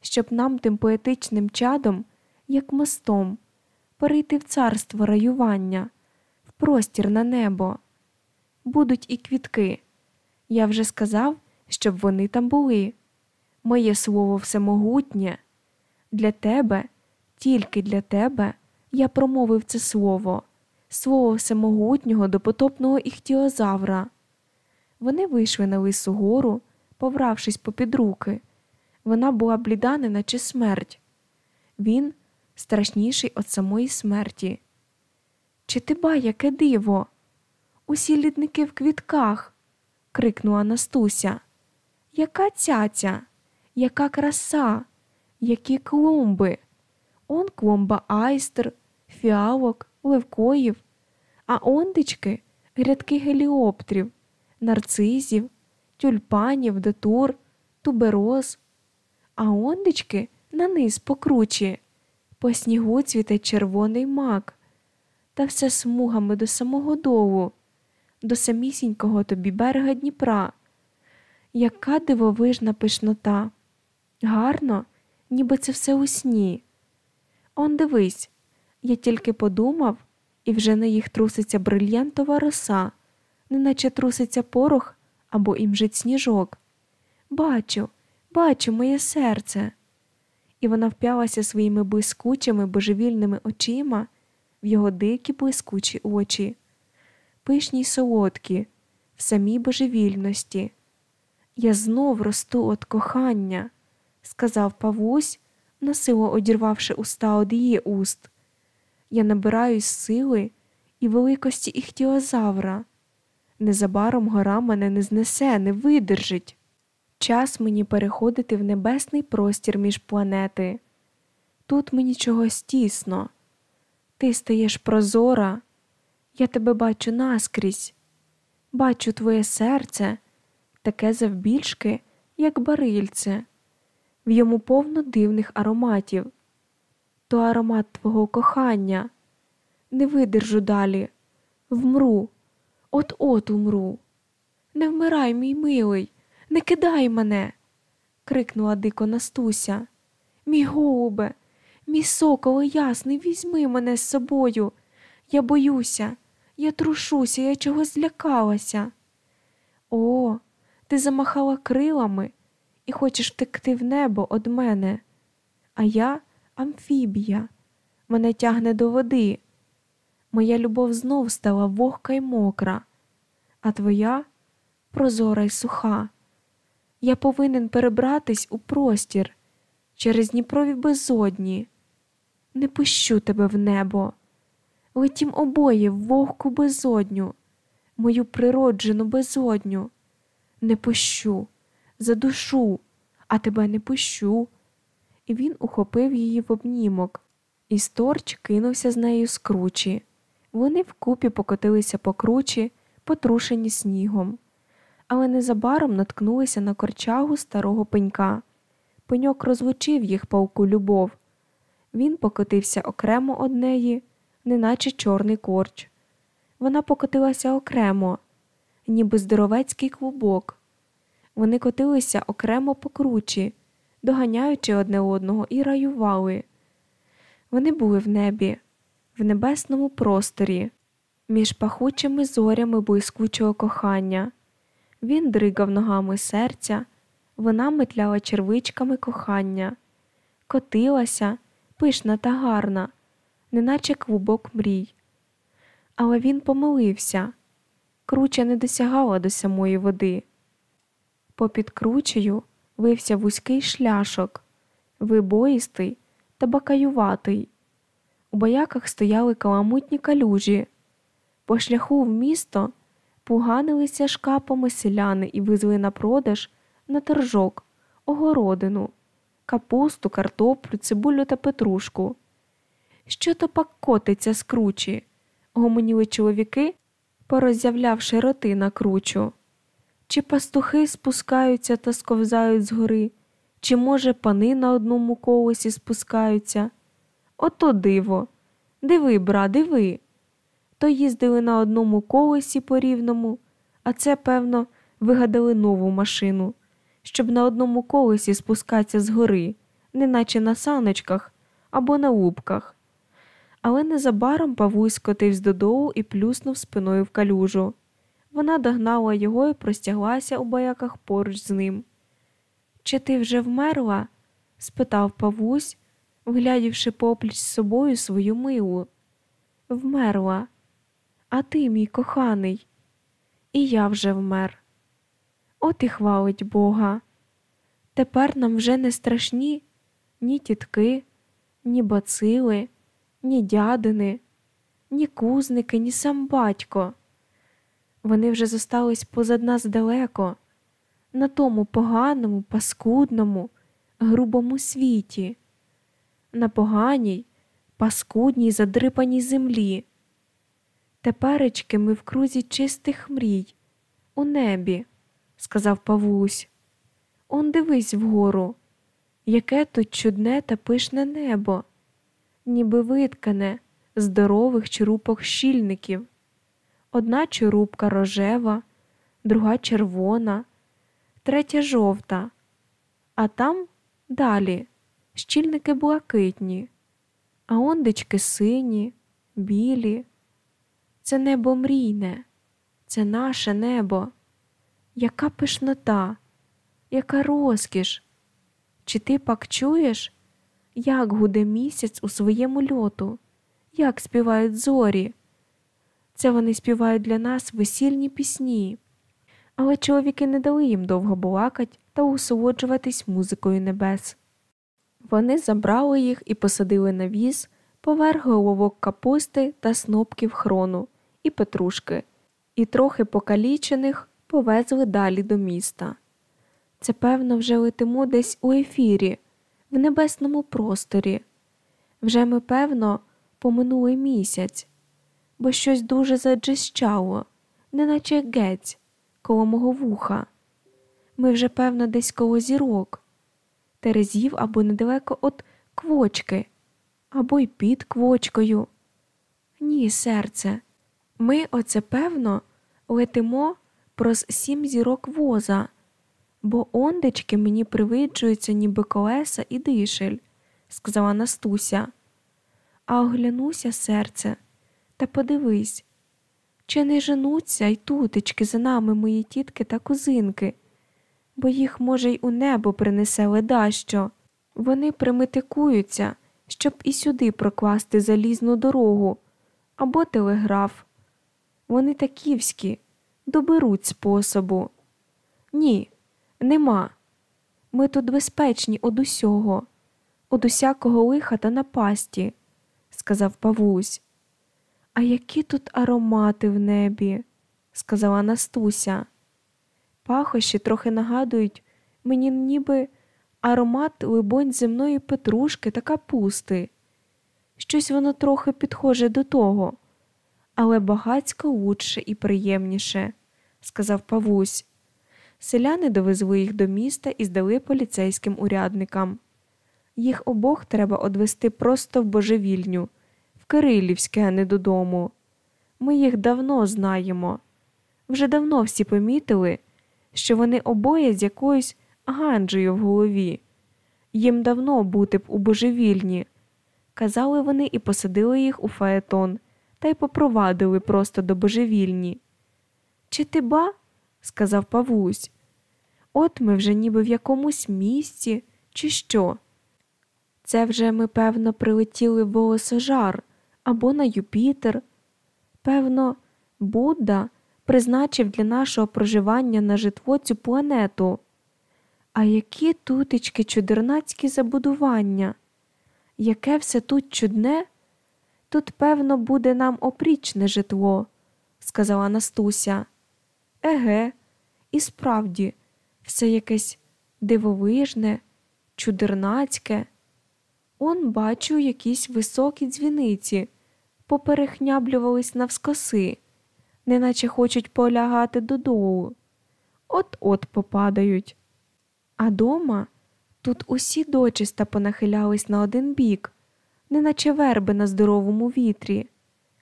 щоб нам тим поетичним чадом, як мостом, перейти в царство раювання, в простір на небо. Будуть і квітки. Я вже сказав, щоб вони там були. Моє слово всемогутнє. Для тебе, тільки для тебе, я промовив це слово, слово всемогутнього допотопного іхтіозавра. Вони вийшли на лису гору, повравшись попід руки. Вона була бліда, неначе смерть. Він страшніший від самої смерті. Чи ти ба, яке диво? Усі лідники в квітках. крикнула Настуся. Яка цяця, яка краса, які клумби. Он клумба айстер, фіалок, левкоїв, а ондечки грядки геліоптрів, нарцизів, тюльпанів, датур, тубероз, а ондечки на низ покручі, по снігу цвіте червоний мак, та все смугами до самого долу, до самісінького тобі берега Дніпра. Яка дивовижна пишнота! Гарно, ніби це все у сні. Он дивись, я тільки подумав, і вже на їх труситься брильянтова роса, неначе труситься порох або імжить сніжок. Бачу, бачу моє серце. І вона вп'ялася своїми блискучими божевільними очима в його дикі блискучі очі, пишні й солодкі, в самій божевільності. Я знов росту от кохання, сказав Павусь, насило одірвавши уста од її уст. Я набираюсь сили і великості іхтіозавра. Незабаром гора мене не знесе, не видержить. Час мені переходити в небесний простір між планети. Тут мені чогось тісно. Ти стаєш прозора, я тебе бачу наскрізь, бачу твоє серце, таке завбільшки, як барильце, в йому повно дивних ароматів. То аромат твого кохання. Не видержу далі, вмру, от-от умру. Не вмирай, мій милий, не кидай мене, крикнула дико Настуся. Мій голубе, мій соколе ясний, візьми мене з собою. Я боюся, я трушуся, я чогось злякалася. О, ти замахала крилами і хочеш втекти в небо од мене, а я амфібія, мене тягне до води. Моя любов знов стала вогка й мокра, а твоя прозора й суха. Я повинен перебратись у простір через Дніпрові безодні. Не пущу тебе в небо, летім обоє в вогку безодню, мою природжену безодню. Не пущу, задушу, а тебе не пущу. І він ухопив її в обнімок, і сторч кинувся з нею з кручі. Вони вкупі покотилися по кручі, потрушені снігом, але незабаром наткнулися на корчагу старого пенька. Пеньок розлучив їх палку любов. Він покотився окремо од неї, неначе чорний корч. Вона покотилася окремо, ніби здоровецький клубок. Вони котилися окремо по кручі, доганяючи одне одного, і раювали. Вони були в небі, в небесному просторі, між пахучими зорями блискучого кохання. Він дригав ногами серця, вона метляла червичками кохання, котилася, пишна та гарна, неначе клубок мрій. Але він помилився, круча не досягала до самої води. Попід кручею вився вузький шляшок, вибоїстий та бакаюватий. У бояках стояли каламутні калюжі. По шляху в місто пуганилися шкапами селяни і везли на продаж на торжок, огородину, капусту, картоплю, цибулю та петрушку. Що то пак котиться з кручі? гомоніли чоловіки, пороззявлявши роти на кручу. Чи пастухи спускаються та сковзають згори, чи, може, пани на одному колесі спускаються? Ото диво. Диви, бра, диви. То їздили на одному колесі по рівному, а це, певно, вигадали нову машину, щоб на одному колесі спускатися згори, неначе на саночках або на лубках. Але незабаром Павлусь скотився додолу і плюснув спиною в калюжу. Вона догнала його і простяглася у бояках поруч з ним. Чи ти вже вмерла? спитав Павлусь, вглядівши попліч з собою свою милу. Вмерла, а ти, мій коханий, і я вже вмер. От і хвалить Бога. Тепер нам вже не страшні ні тітки, ні бацили, ні дядини, ні кузники, ні сам батько. Вони вже зостались позад нас далеко, на тому поганому, паскудному, грубому світі на поганій, паскудній, задрипаній землі. Теперечки ми в крузі чистих мрій, у небі, сказав Павлусь. Он дивись вгору, яке тут чудне та пишне небо, ніби виткане здорових чурупок щільників. Одна чурупка рожева, друга червона, третя жовта, а там далі щільники блакитні, а ондечки сині, білі. Це небо мрійне, це наше небо. Яка пишнота, яка розкіш. Чи ти пак чуєш, як гуде місяць у своєму льоту, як співають зорі? Це вони співають для нас весільні пісні, але чоловіки не дали їм довго балакать та усолоджуватись музикою небес. Вони забрали їх і посадили на віз поверх головок капусти та снопків хрону і петрушки, і трохи покалічених повезли далі до міста. Це, певно, вже летимо десь у ефірі, в небесному просторі, Вже ми, певно, поминули місяць, бо щось дуже заджищало, неначе гець коло мого вуха. Ми вже, певно, десь коло зірок, терезів або недалеко від квочки, або й під квочкою. Ні, серце, ми, оце певно, летимо проз сім зірок воза, бо ондечки мені привиджуються, ніби колеса і дишель, сказала Настуся. А оглянуся, серце, та подивись, чи не женуться й тутечки за нами мої тітки та кузинки, бо їх, може, й у небо принесе ледащо. Вони примитикуються, щоб і сюди прокласти залізну дорогу або телеграф. Вони таківські, доберуть способу. Ні, нема. Ми тут безпечні од усього, од усякого лиха та напасті, сказав Павусь. А які тут аромати в небі, сказала Настуся. Пахощі трохи нагадують мені ніби аромат, либонь, земної петрушки та капусти. Щось воно трохи підхоже до того, але багацько лучше і приємніше, сказав Павусь. Селяни довезли їх до міста і здали поліцейським урядникам. Їх обох треба одвести просто в божевільню, в Кирилівське, а не додому. Ми їх давно знаємо. Вже давно всі помітили, що вони обоє з якоюсь ганджею в голові. Їм давно бути б у божевільні. Казали вони і посадили їх у фаетон та й попровадили просто до божевільні. Чи ти ба? сказав Павусь. От ми вже ніби в якомусь місці, чи що? Це вже ми, певно, прилетіли в Волосожар або на Юпітер. Певно, Будда призначив для нашого проживання на житло цю планету. А які тутечки чудернацькі забудування? Яке все тут чудне? Тут, певно, буде нам опрічне житло, сказала Настуся. Еге, і справді, все якесь дивовижне, чудернацьке. Он бачу якісь високі дзвіниці, поперехняблювались навскоси, неначе хочуть полягати додолу. От-от попадають. А дома тут усі дочиста понахилялись на один бік, неначе верби на здоровому вітрі.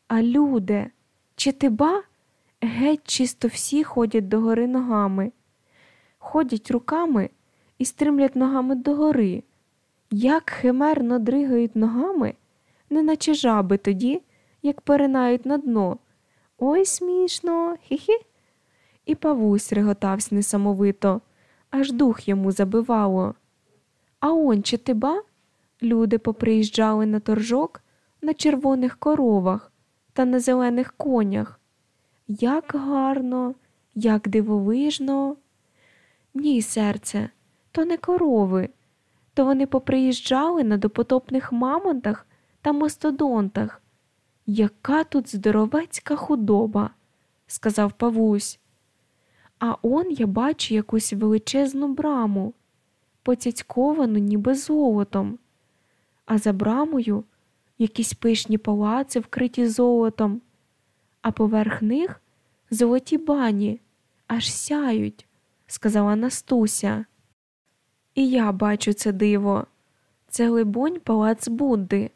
А люди, чи ти ба? Геть чисто всі ходять догори ногами, ходять руками і стримлять ногами догори. Як химерно дригають ногами, неначе жаби тоді, як перенають на дно. Ой смішно, хі-хі. І Павусь реготався несамовито, аж дух йому забивало. А он чи ти ба? Люди поприїжджали на торжок на червоних коровах та на зелених конях. Як гарно, як дивовижно. Ні, серце, то не корови, то вони поприїжджали на допотопних мамонтах та мастодонтах. Яка тут здоровецька худоба, сказав Павусь. А он я бачу якусь величезну браму, поцяцьковану ніби золотом, а за брамою якісь пишні палаци, вкриті золотом, а поверх них золоті бані, аж сяють, сказала Настуся. І я бачу це диво. Це, либонь, палац Будди.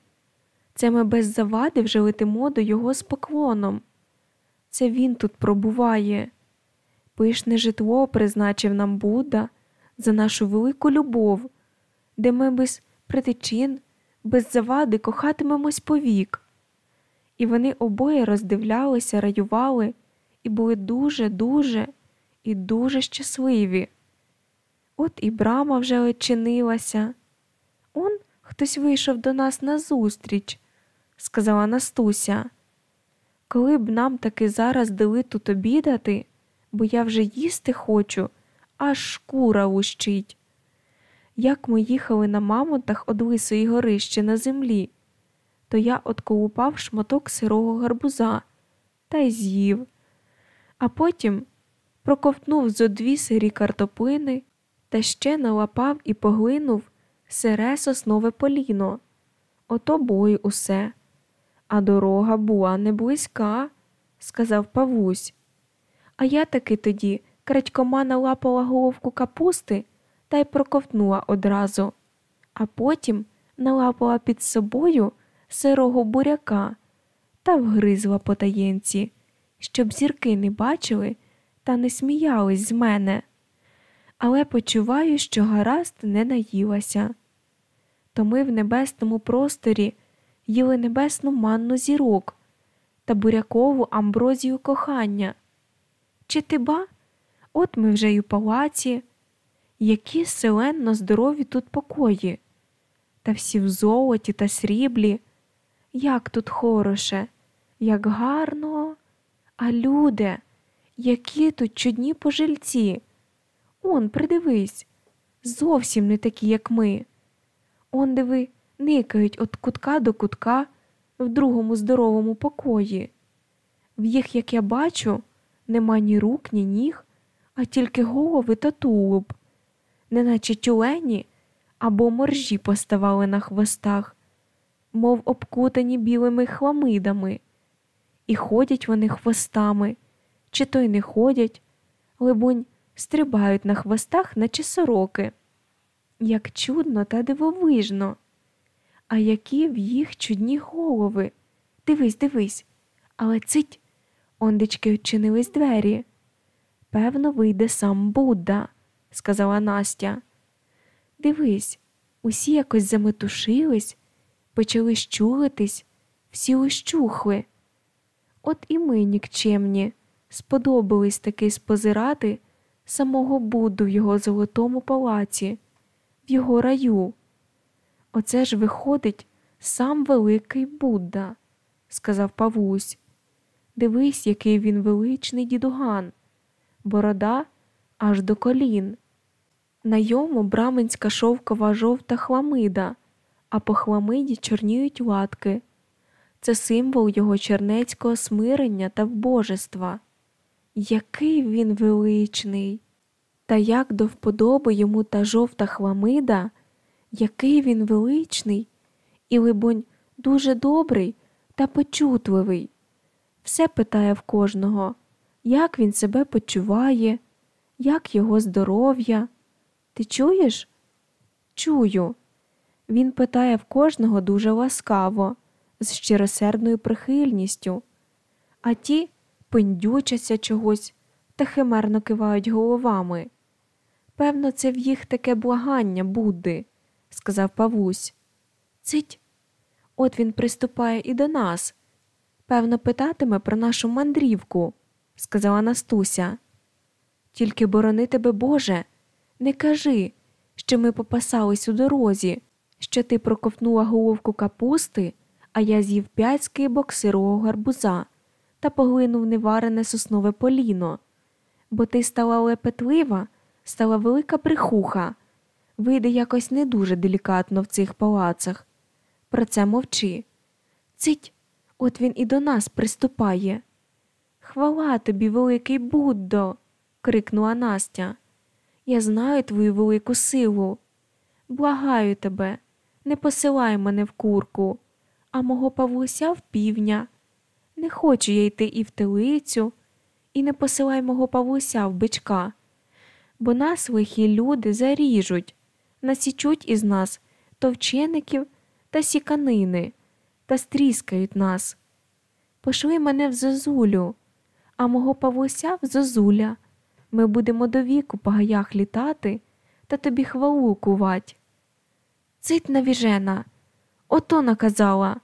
Це ми без завади вже летимо до його з поклоном. Це він тут пробуває. Пишне житло призначив нам Будда за нашу велику любов, де ми без притичин, без завади кохатимемось повік. І вони обоє роздивлялися, раювали і були дуже, дуже і дуже щасливі. От і брама вже очинилася. Он хтось вийшов до нас назустріч, сказала Настуся. Коли б нам таки зараз дали тут обідати, бо я вже їсти хочу, аж шкура лущить. Як ми їхали на мамонтах од Лисої гори ще на землі, то я отколупав шматок сирого гарбуза та й з'їв, а потім проковтнув зо дві сирі картоплини та ще налапав і поглинув сире соснове поліно. ото бой усе. А дорога була не близька, сказав Павусь. А я таки тоді крадькома налапала головку капусти та й проковтнула одразу, а потім налапала під собою сирого буряка та вгризла по таєнці, щоб зірки не бачили та не сміялись з мене. Але почуваю, що гаразд не наїлася. То ми в небесному просторі їли небесну манну зірок та бурякову амброзію кохання. Чи ти ба? От ми вже й у палаці, які селенно здорові тут покої, та всі в золоті та сріблі, як тут хороше, як гарно, а люди, які тут чудні пожильці. Он, придивись, зовсім не такі, як ми. Он, диви, никають від кутка до кутка в другому здоровому покої. В їх, як я бачу, нема ні рук, ні ніг, а тільки голови та тулуб, неначе тюлені або моржі поставали на хвостах, мов обкутані білими хламидами, і ходять вони хвостами, чи то й не ходять, либонь, стрибають на хвостах, наче сороки. Як чудно та дивовижно. А які в їх чудні голови. Дивись, дивись, але цить, ондечки відчинились двері. Певно, вийде сам Будда, сказала Настя. Дивись, усі якось заметушились, почали щулитись, всі ущухли. От і ми, нікчемні, сподобались таки спозирати самого Будду в його золотому палаці, в його раю. Оце ж виходить сам великий Будда, сказав Павусь. Дивись, який він величний дідуган, борода аж до колін. На йому браменська шовкова жовта хламида, а по хламиді чорніють латки. Це символ його чернецького смирення та вбожества. Який він величний! Та як до вподоби йому та жовта хламида, який він величний і, либонь, дуже добрий та почутливий. Все питає в кожного, як він себе почуває, як його здоров'я. Ти чуєш? Чую. Він питає в кожного дуже ласкаво, з щиросердною прихильністю, а ті пиндючаться чогось та химерно кивають головами. Певно, це в їх таке благання Будди, сказав Павусь. Цить, от він приступає і до нас. Певно, питатиме про нашу мандрівку, сказала Настуся. Тільки борони тебе, Боже, не кажи, що ми попасались у дорозі, що ти проковтнула головку капусти, а я з'їв п'ять скибок сирого гарбуза та поглинув неварене соснове поліно, бо ти стала лепетлива, стала велика брехуха, вийде якось не дуже делікатно в цих палацах. Про це мовчи. Цить, от він і до нас приступає. Хвала тобі, великий Буддо, крикнула Настя. Я знаю твою велику силу. Благаю тебе, не посилай мене в курку, а мого Павлуся в півня. Не хочу я йти і в телицю, і не посилай мого Павлуся в бичка, бо нас лихі люди заріжуть, насічуть із нас товчеників та сіканини та стріскають нас. Пошли мене в зозулю, а мого Павлуся в зозуля. Ми будемо до віку по гаях літати та тобі хвалу кувать. Цить навіжена, ото наказала,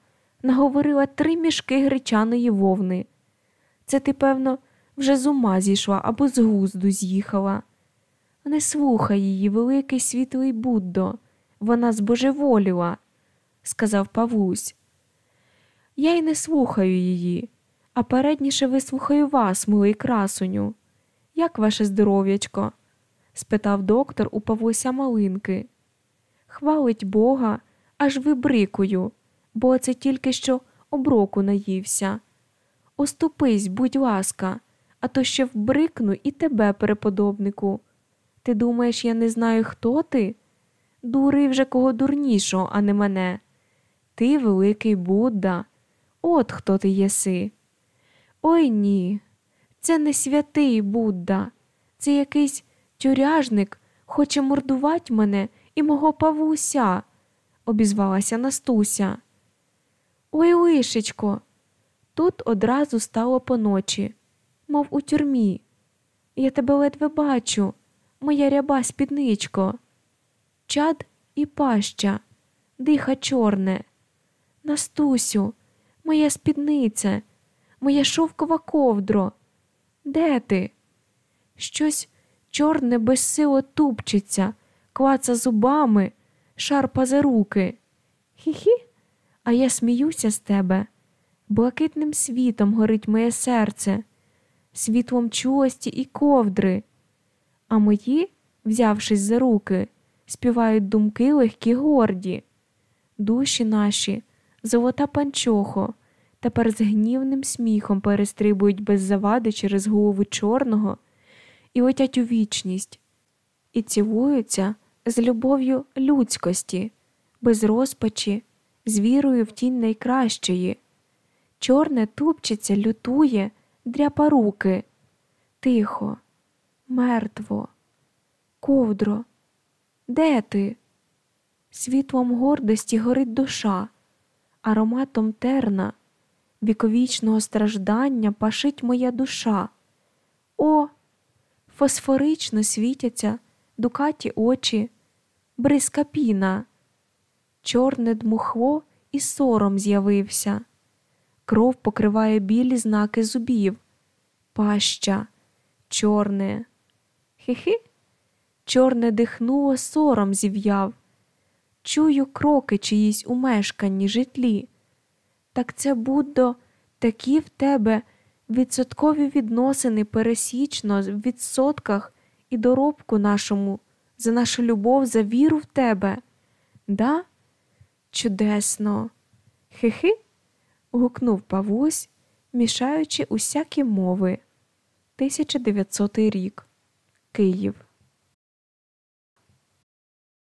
наговорила три мішки гречаної вовни. Це ти, певно, вже з ума зійшла або з гузду з'їхала. Не слухай її, великий світлий Буддо, вона збожеволіла, сказав Павлусь. Я й не слухаю її, а передніше вислухаю вас, милий красуню. Як ваше здоров'ячко? спитав доктор у Павлуся Малинки. Хвалить Бога, аж вибрикую, бо це тільки що оброку наївся. Оступись, будь ласка, а то ще вбрикну і тебе, переподобнику. Ти думаєш, я не знаю, хто ти? Дури вже кого дурнішого, а не мене. Ти великий Будда, от хто ти єси. Ой ні, це не святий Будда, це якийсь тюряжник хоче мордувати мене і мого павуся, обізвалася Настуся. Ой, лишечко, тут одразу стало поночі, мов у тюрмі. Я тебе ледве бачу, моя ряба спідничко. Чад і паща, диха чорне. Настусю, моя спідниця, моя шовкова ковдро. Де ти? Щось чорне безсило тупчеться, клаца зубами, шарпа за руки. Хі-хі, а я сміюся з тебе. Блакитним світом горить моє серце, світлом чулості і ковдри. А мої, взявшись за руки, співають думки легкі горді. Душі наші, золота панчохо, тепер з гнівним сміхом перестрибують без завади через голову чорного і летять у вічність, і цілуються з любов'ю людськості, без розпачі, з вірою в тінь найкращої. Чорне тупчеться, лютує, дряпа руки. Тихо, мертво, ковдро, де ти? Світлом гордості горить душа, ароматом терна, віковічного страждання пашить моя душа. О, фосфорично світяться дукаті очі, бризка піна, чорне дмухло і сором з'явився, кров покриває білі знаки зубів, паща, чорне. Хи-хи, чорне дихнуло, сором зів'яв. Чую кроки чиїсь у мешканні житлі. Так це Буддо, такі в тебе відсоткові відносини пересічно в відсотках і доробку нашому, за нашу любов, за віру в тебе. Да? Чудесно. Хи-хи? гукнув Павусь, мішаючи усякі мови. 1900 рік. Київ.